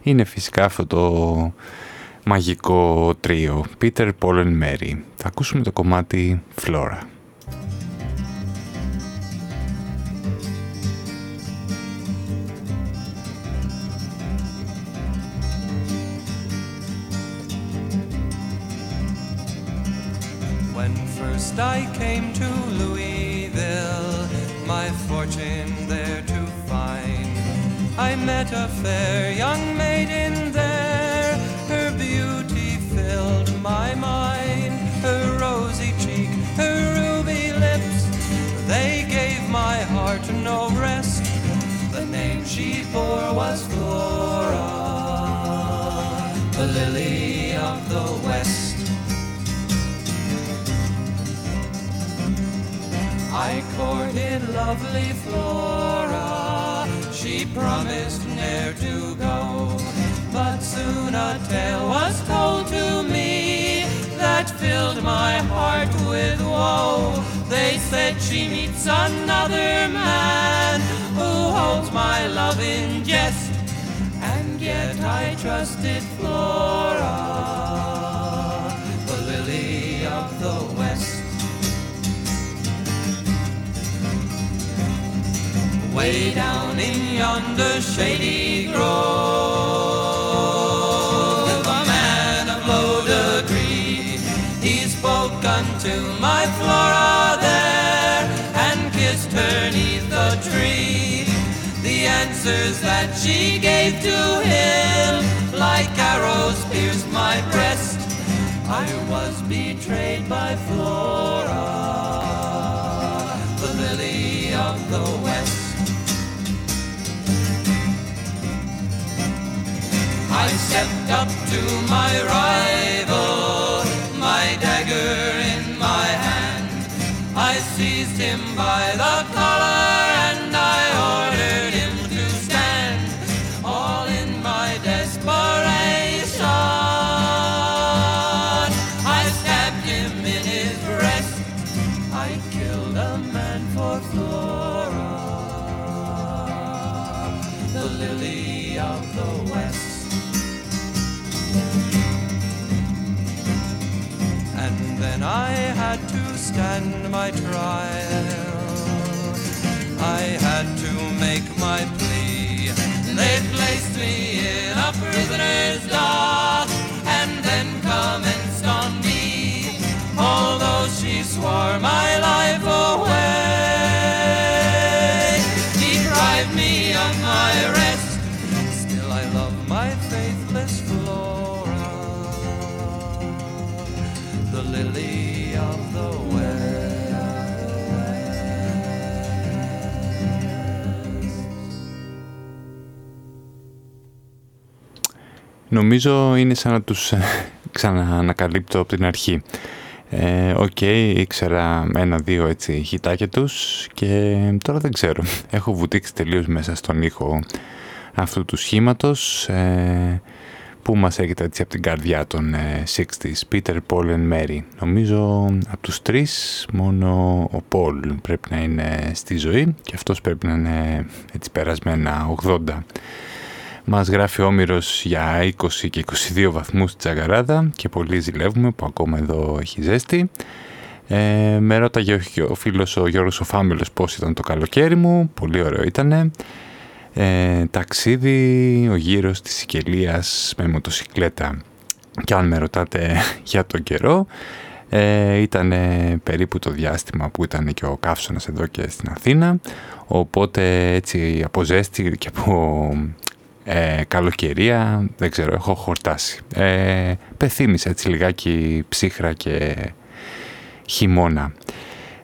είναι φυσικά αυτό το μαγικό τρίο Peter, Paul and Mary. Θα ακούσουμε το κομμάτι Flora. When first I came to Louisville, my fortune there to find, I met a fair young maiden there. Her beauty filled my mind, her rosy cheek, her ruby lips. They gave my heart no rest. The name she bore was Flora, the lily of the West. I courted lovely Flora. She promised ne'er to go. But soon a tale was told to me that filled my heart with woe. They said she meets another man who holds my love in jest. And yet I trusted Flora, Way down in yonder shady grove, a man of low degree, he spoke unto my Flora there, and kissed her neath the tree. The answers that she gave to him, like arrows pierced my breast. I was betrayed by Flora, I stepped up to my rival, stand my trial. I had to make my plea. They placed me Νομίζω είναι σαν να τους ε, ξαναανακαλύπτω από την αρχή. Ε, Οκ, ήξερα ένα-δύο έτσι χιτάκια τους και τώρα δεν ξέρω. Έχω βουτήξει τελείως μέσα στον ήχο αυτού του σχήματος ε, που μας έρχεται έτσι από την καρδιά των ε, 60s, Peter, Paul and Mary. Νομίζω από τους τρεις μόνο ο Paul πρέπει να είναι στη ζωή και αυτός πρέπει να είναι έτσι περασμένα 80. Μας γράφει Όμηρος για 20 και 22 βαθμούς στη Τζαγαράδα και πολύ ζηλεύουμε που ακόμα εδώ έχει ζέστη. Ε, με ρώταγε ο, ο φίλος ο Γιώργος ο Φάμελος πώς ήταν το καλοκαίρι μου, πολύ ωραίο ήτανε. Ε, ταξίδι, ο γύρος της Σικελίας με μοτοσυκλέτα. Και αν με ρωτάτε για τον καιρό, ε, ήταν περίπου το διάστημα που ήταν και ο καύσωνας εδώ και στην Αθήνα, οπότε έτσι από ζέστη και από ε, καλοκαιρία, δεν ξέρω, έχω χορτάσει. Ε, πεθύμισε έτσι λιγάκι ψύχρα και χειμώνα.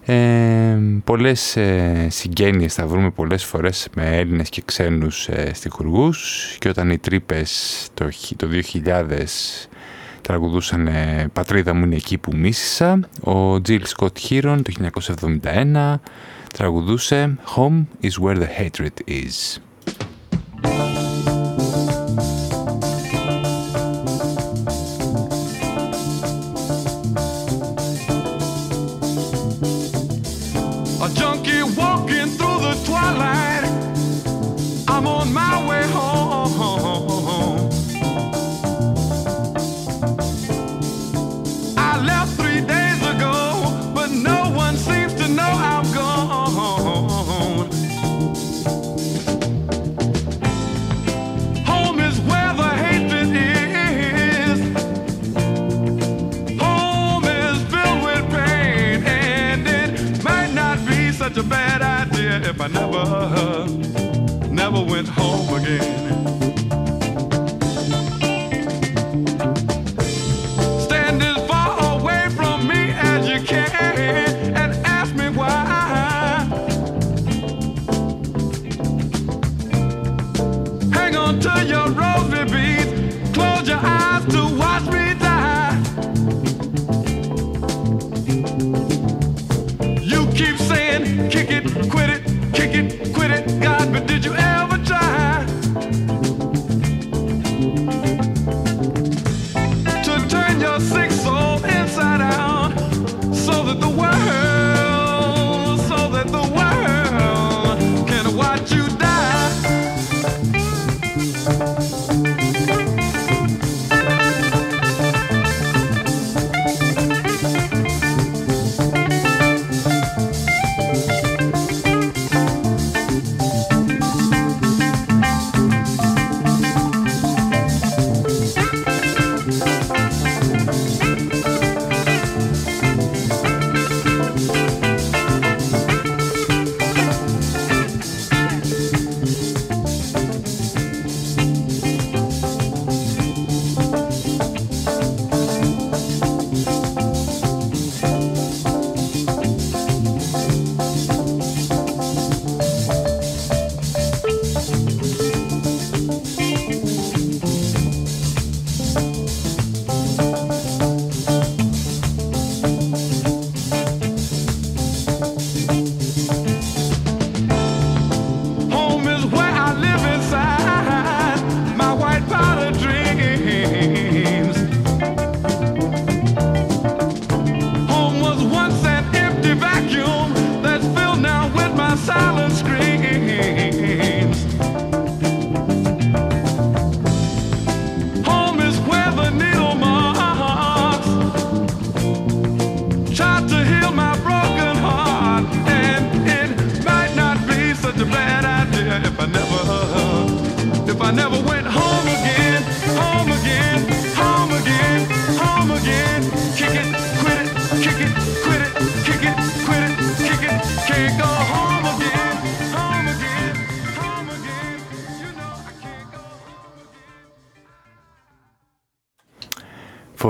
Ε, πολλές ε, συγγένειες θα βρούμε πολλές φορές με Έλληνες και ξένους ε, στιχουργούς και όταν οι τρύπες το, το 2000 τραγουδούσαν ε, «Πατρίδα μου είναι εκεί που μίσησα», ο Τζιλ Σκοτ Χίρον το 1971 τραγουδούσε «Home is where the hatred is». Never, never went home again. Stand as far away from me as you can and ask me why. Hang on to your rosary beads, close your eyes to watch me die. You keep saying, kick it, quit it,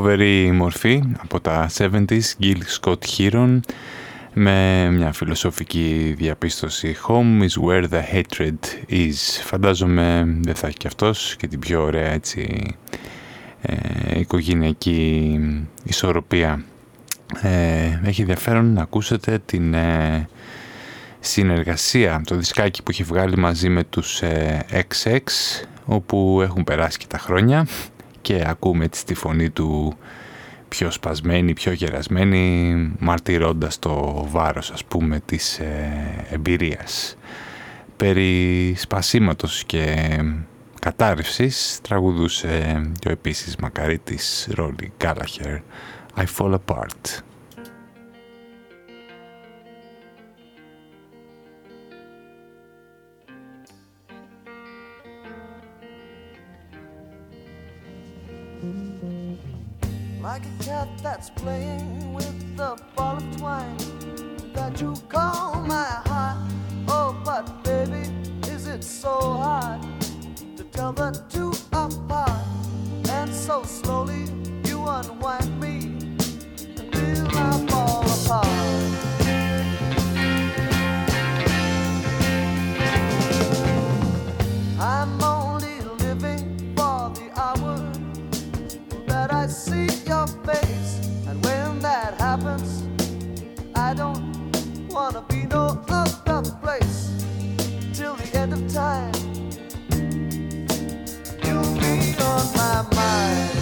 Φοβερή μορφή από τα 70s, Gil Scott Heron με μια φιλοσοφική διαπίστωση Home is where the hatred is. Φαντάζομαι δεν θα έχει και αυτός και την πιο ωραία έτσι ε, οικογενειακή ισορροπία. Ε, έχει ενδιαφέρον να ακούσετε την ε, συνεργασία, το δισκάκι που έχει βγάλει μαζί με τους ε, XX όπου έχουν περάσει και τα χρόνια και ακούμε έτσι τη φωνή του πιο σπασμένη, πιο γερασμένη, μαρτυρώντας το βάρος ας πούμε της ε, εμπειρίας. Περί σπασίματος και κατάρρευσης τραγουδούσε και ο επίσης μακαρίτης Ρόλι Γκάλαχερ I Fall Apart. Like a cat that's playing with the ball of twine that you call my heart. Oh, but baby, is it so hard to tell the two apart? And so slowly you unwind me until I fall apart. See your face. And when that happens, I don't wanna be no other place till the end of time. You'll be on my mind.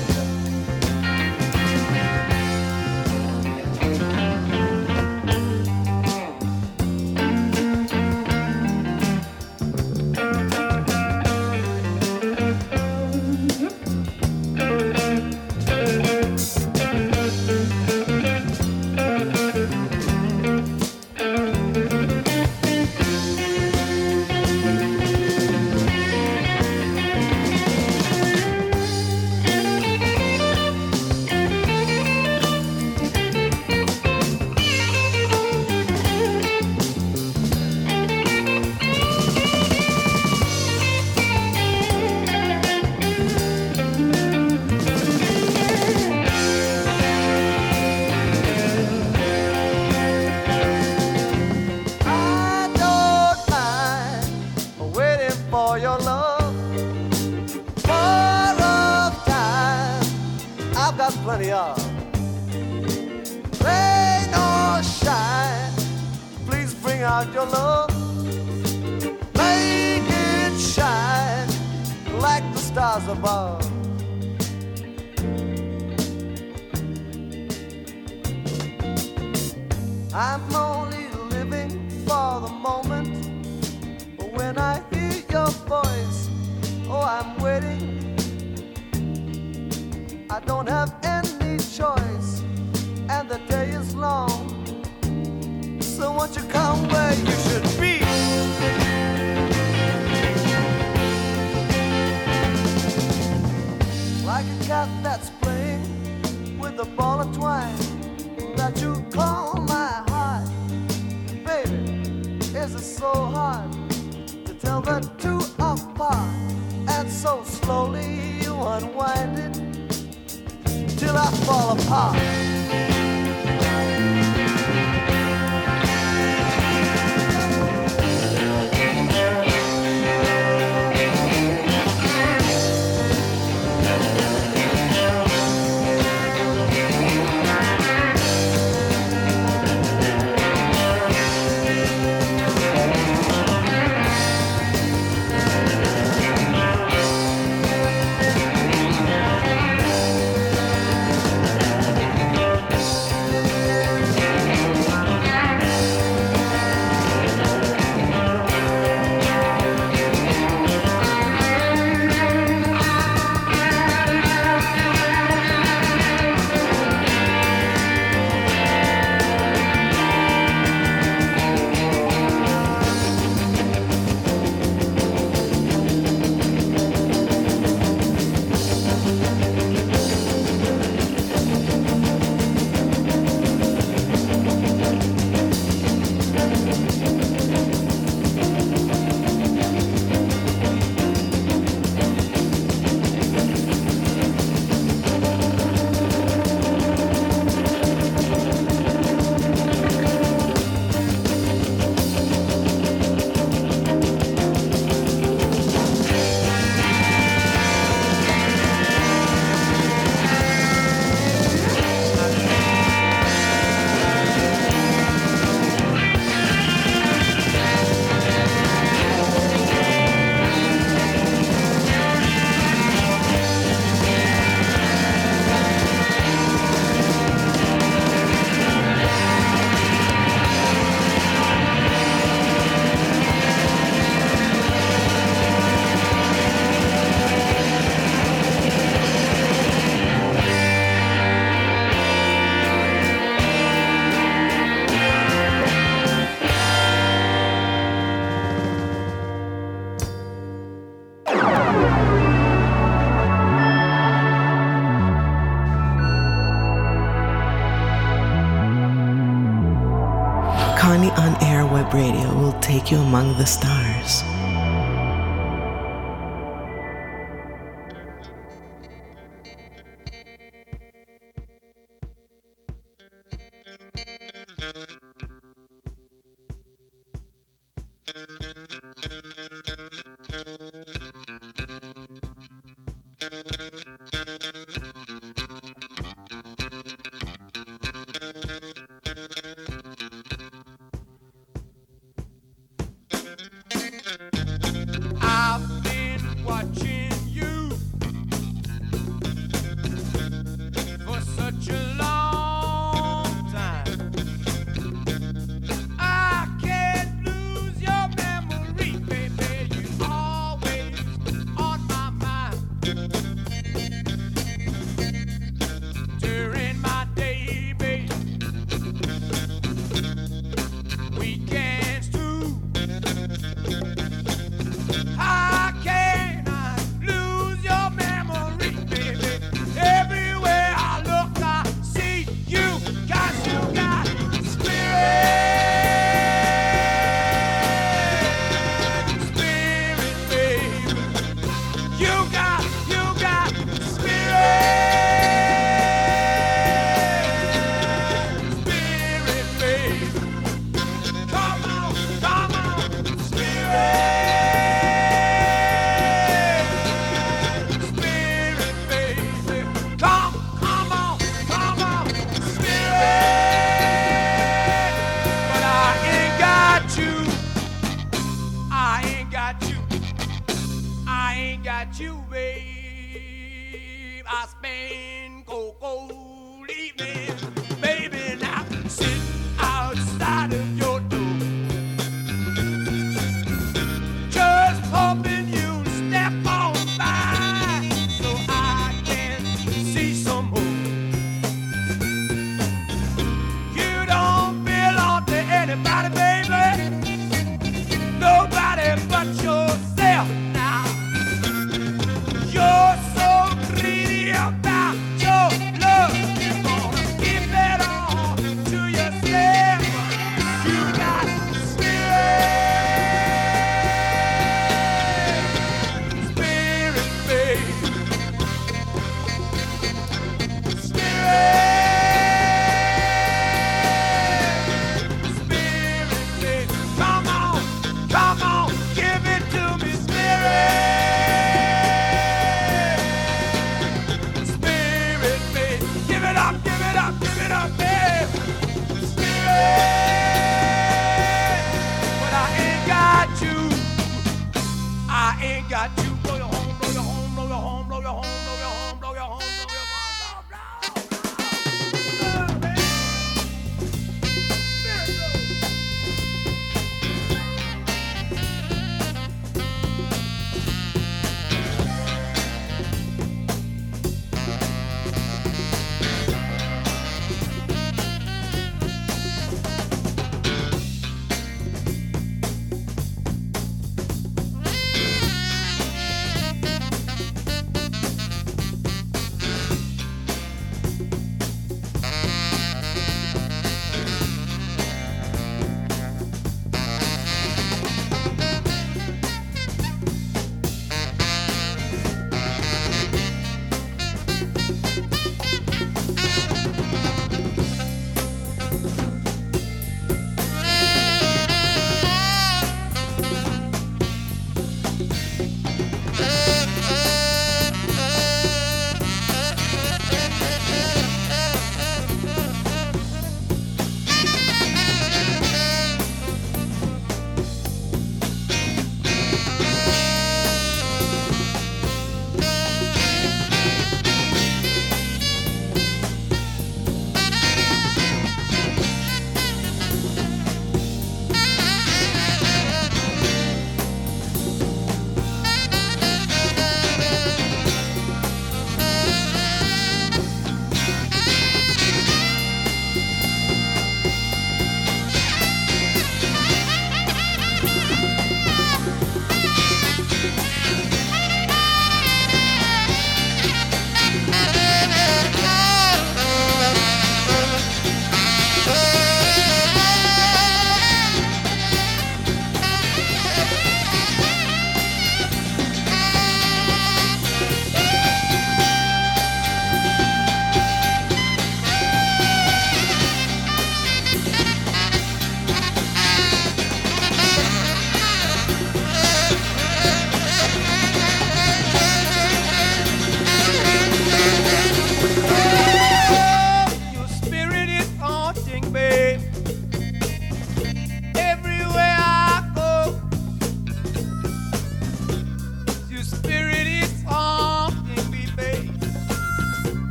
Among the stars.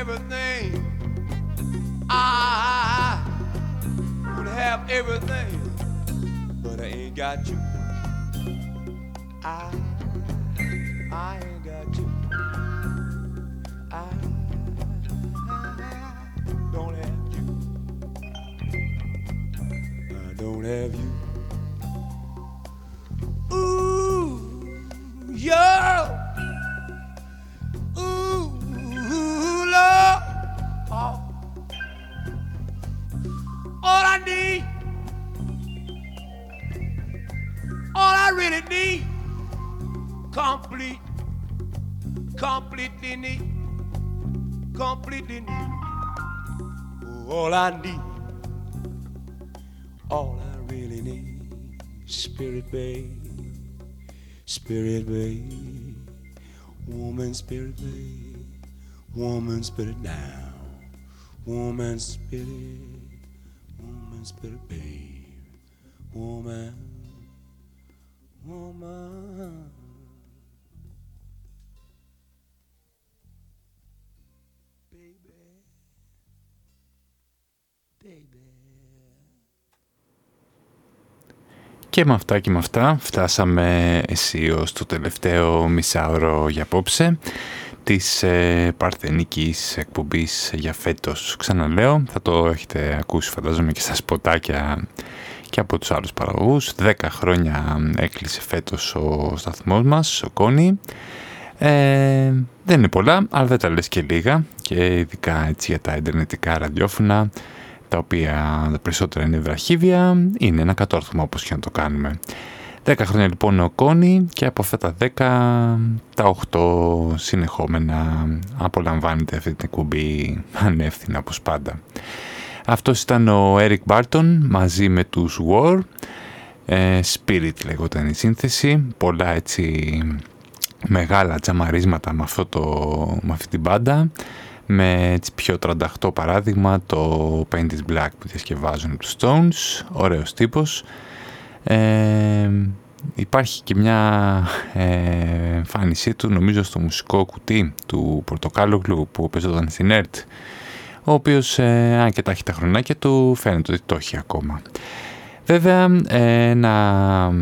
Everything, I would have everything, but I ain't got you. I, I ain't got you. I don't have you. I don't have you. I need, all I really need, spirit, babe. Spirit, babe. Woman, spirit, babe. Woman, spirit now. Woman, spirit. Woman, spirit, babe. Woman. Woman. Και με αυτά και με αυτά φτάσαμε αισίως στο τελευταίο μισάωρο για απόψε της ε, παρθενικής εκπομπής για φέτος. Ξαναλέω, θα το έχετε ακούσει φαντάζομαι και στα σποτάκια και από τους άλλους παραγωγούς. Δέκα χρόνια έκλεισε φέτος ο σταθμός μας, ο Κόνη. Ε, δεν είναι πολλά, αλλά δεν τα λες και λίγα και ειδικά έτσι για τα ιντερνετικά ραδιόφωνα τα οποία τα περισσότερα είναι βραχύβια, είναι ένα κατόρθωμα όπως και να το κάνουμε. Δέκα χρόνια λοιπόν ο Κόνη και από αυτά τα δέκα τα οχτώ συνεχόμενα απολαμβάνεται αυτή την εκπομπή ανεύθυνα όπως πάντα. Αυτός ήταν ο Eric Barton μαζί με τους War, ε, Spirit λέγονταν η σύνθεση, πολλά έτσι μεγάλα τζαμαρίσματα με, αυτό το, με αυτή την μπάντα με έτσι πιο 38 παράδειγμα το Paint is Black που διασκευάζουν τους Stones, ωραίος τύπος. Ε, υπάρχει και μια ε, εμφάνισή του νομίζω στο μουσικό κουτί του Πορτοκάλογλου που παίζονταν στην ΕΡΤ ο οποίος, ε, αν και τα έχει τα χρονάκια του, φαίνεται ότι το έχει ακόμα. Βέβαια, ένα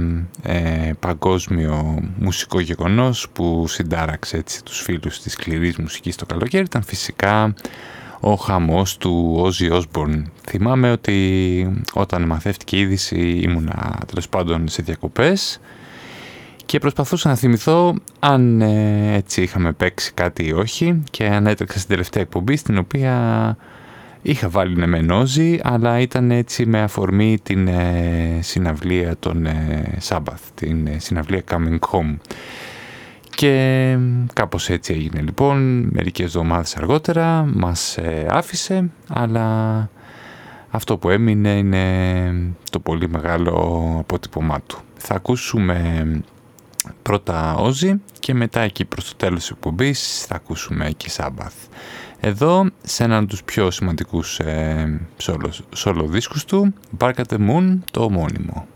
ε, παγκόσμιο μουσικό γεγονός που συντάραξε έτσι, τους φίλους της σκληρής μουσικής το καλοκαίρι ήταν φυσικά ο χαμός του Ozzy Osbourne. Θυμάμαι ότι όταν μαθεύτηκε η είδηση ήμουνα τέλος πάντων σε διακοπές και προσπαθούσα να θυμηθώ αν ε, έτσι είχαμε παίξει κάτι ή όχι και αν έτρεξα στην τελευταία εκπομπή στην οποία είχα βάλει ναι με νόζι αλλά ήταν έτσι με αφορμή την ε, συναυλία των ε, Sabbath, την ε, συναυλία Coming Home. Και κάπως έτσι έγινε λοιπόν, μερικές εβδομάδες αργότερα μας άφησε, αλλά αυτό που έμεινε είναι το πολύ μεγάλο αποτύπωμά του. Θα ακούσουμε πρώτα Όζι και μετά εκεί προς το τέλος της εκπομπής θα ακούσουμε και Σάμπαθ. Εδώ σε έναν από τους πιο σημαντικούς ε, solo, δίσκους του, Bark at the Moon, το ομώνυμο.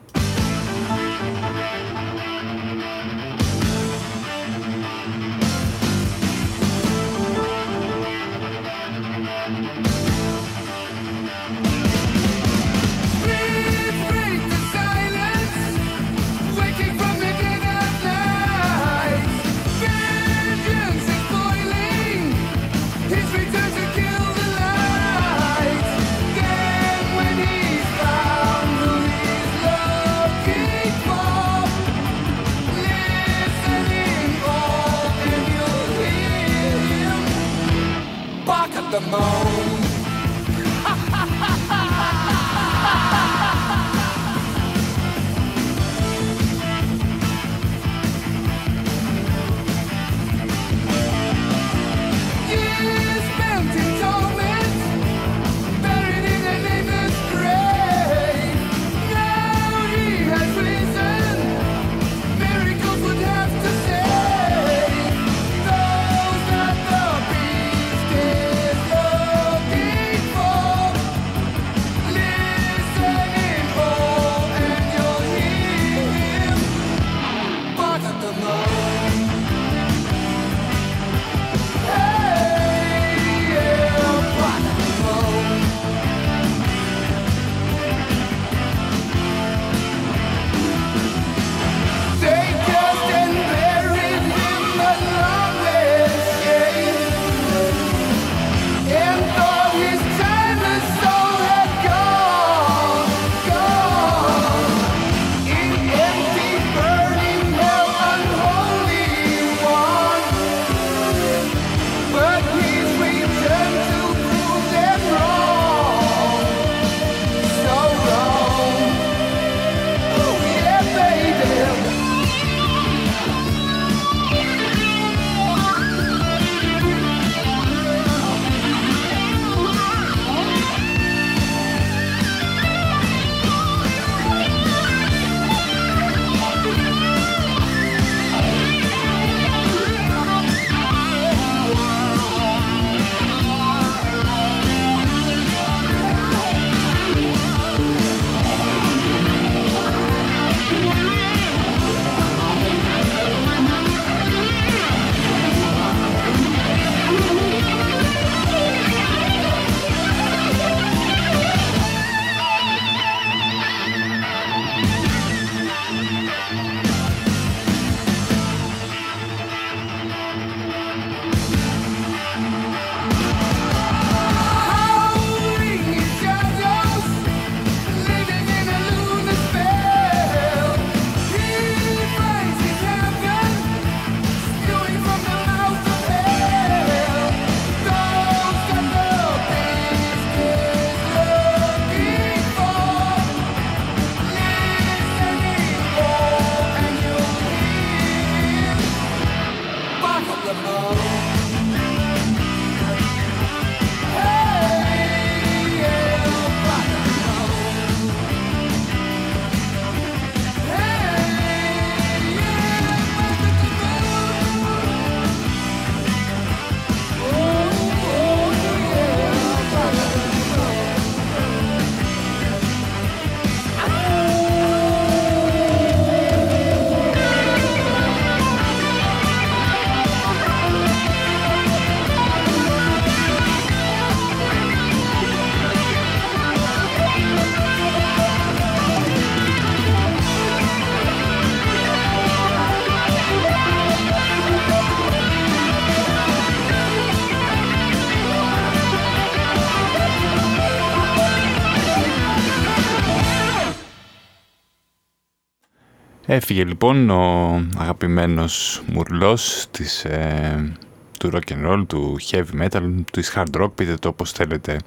Έφυγε λοιπόν ο αγαπημένος μουρλός της, ε, του rock and roll, του heavy metal, του hard rock, πείτε το όπως θέλετε.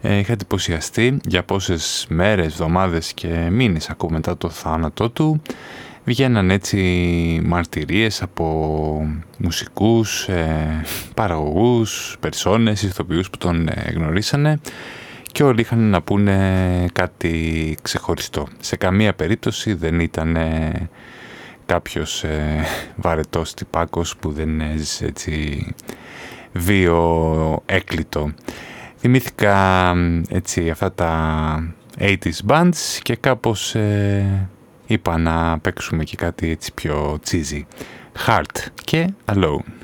Ε, είχα εντυπωσιαστεί για πόσες μέρες, εβδομάδες και μήνες ακόμα μετά το θάνατό του βγαίναν έτσι μαρτυρίες από μουσικούς, ε, παραγωγούς, περσόνες, ηθοποιούς που τον ε, γνωρίσανε και όλοι είχαν να πούνε κάτι ξεχωριστό. Σε καμία περίπτωση δεν ήταν κάποιος ε, βαρετός τυπάκος που δεν έζησε έτσι βίο έκλητο. Θυμήθηκα έτσι αυτά τα 80s bands και κάπως ε, είπα να παίξουμε και κάτι έτσι πιο cheesy. Heart και Alone.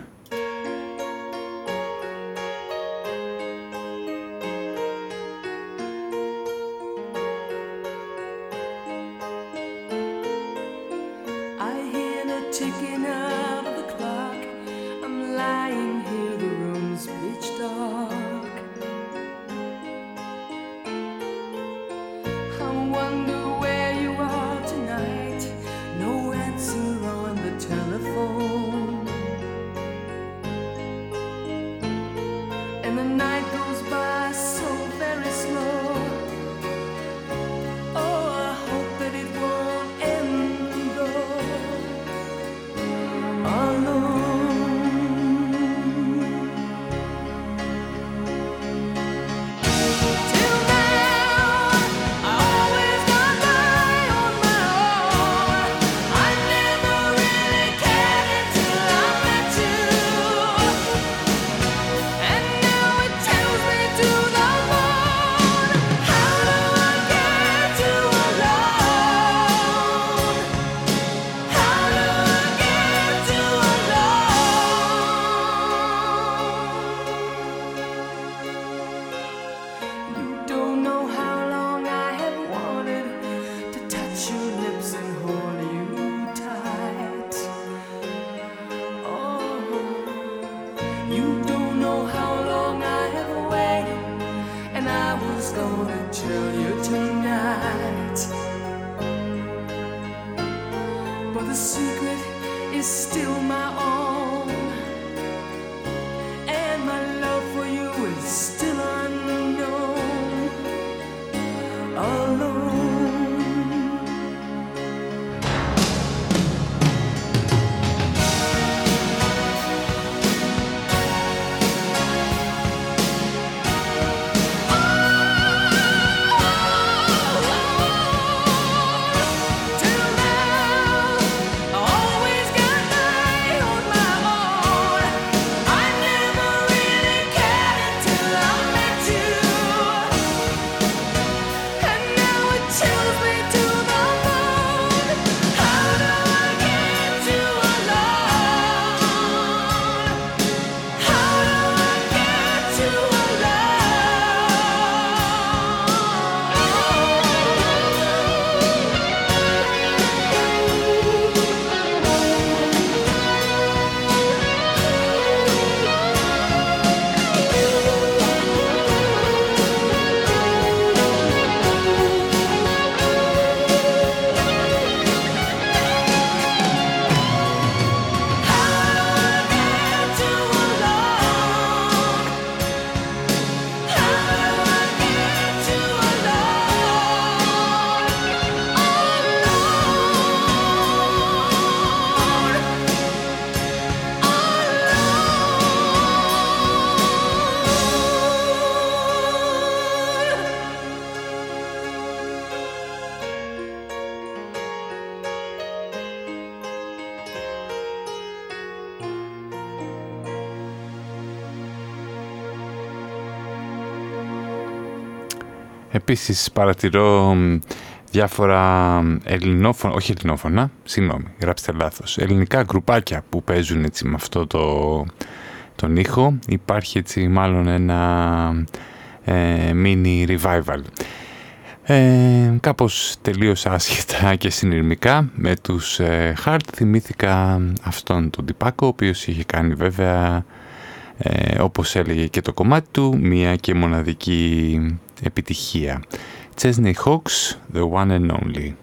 Επίσης παρατηρώ διάφορα ελληνόφωνα, όχι ελληνόφωνα, συγγνώμη, γράψτε λάθος, ελληνικά γκρουπάκια που παίζουν έτσι με αυτό το, τον ήχο. Υπάρχει έτσι μάλλον ένα ε, mini revival. Ε, κάπως τελείως άσχετα και συνειρμικά με τους ε, Hard θυμήθηκα αυτόν τον τυπάκο ο οποίος είχε κάνει βέβαια ε, όπως έλεγε και το κομμάτι του μία και μοναδική επιτυχία. Chesney Hawks, The One and Only.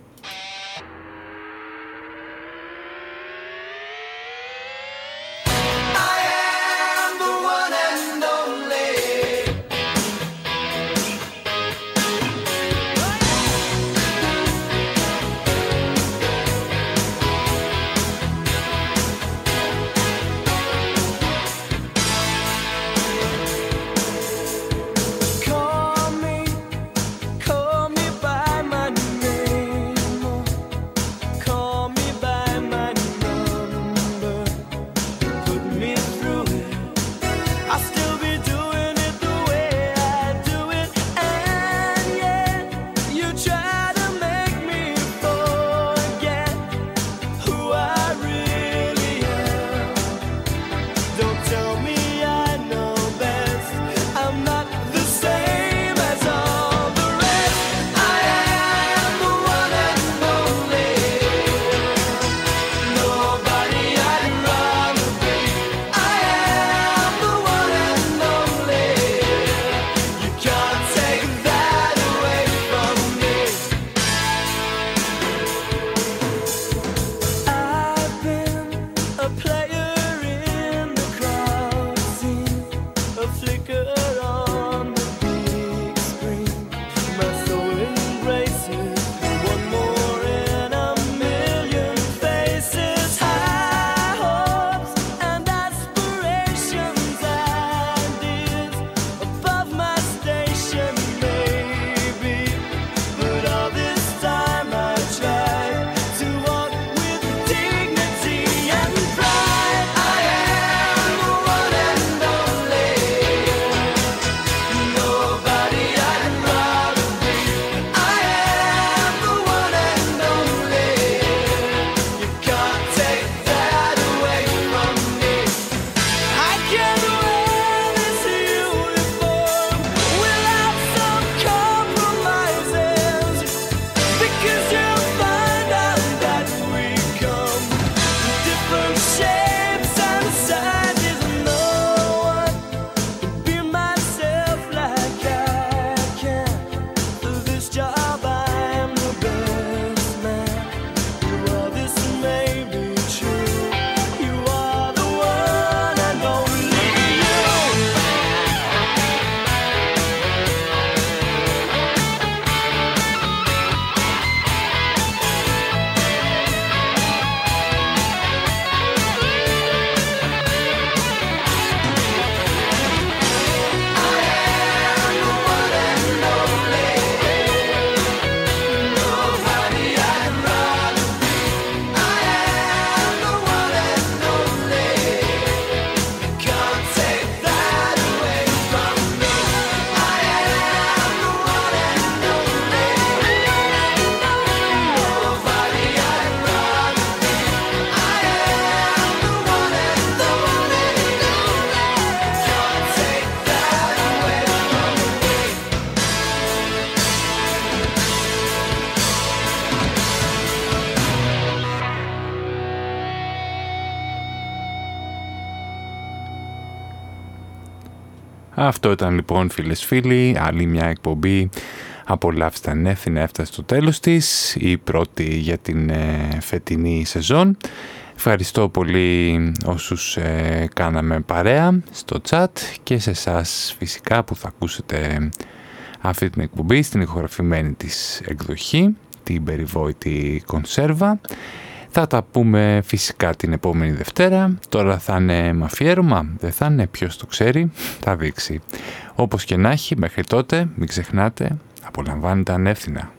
Αυτό ήταν λοιπόν φίλες φίλοι, άλλη μια εκπομπή απολαύστε ανέθινα έφτασε στο τέλος της, η πρώτη για την ε, φετινή σεζόν. Ευχαριστώ πολύ όσους ε, κάναμε παρέα στο chat και σε σας φυσικά που θα ακούσετε αυτή την εκπομπή στην ηχογραφημένη της εκδοχή, την περιβόητη κονσέρβα. Θα τα πούμε φυσικά την επόμενη Δευτέρα. Τώρα θα είναι μαφιέρωμα, δεν θα είναι, ποιος το ξέρει, θα δείξει. Όπως και να έχει, μέχρι τότε, μην ξεχνάτε, απολαμβάνετε ανεύθυνα.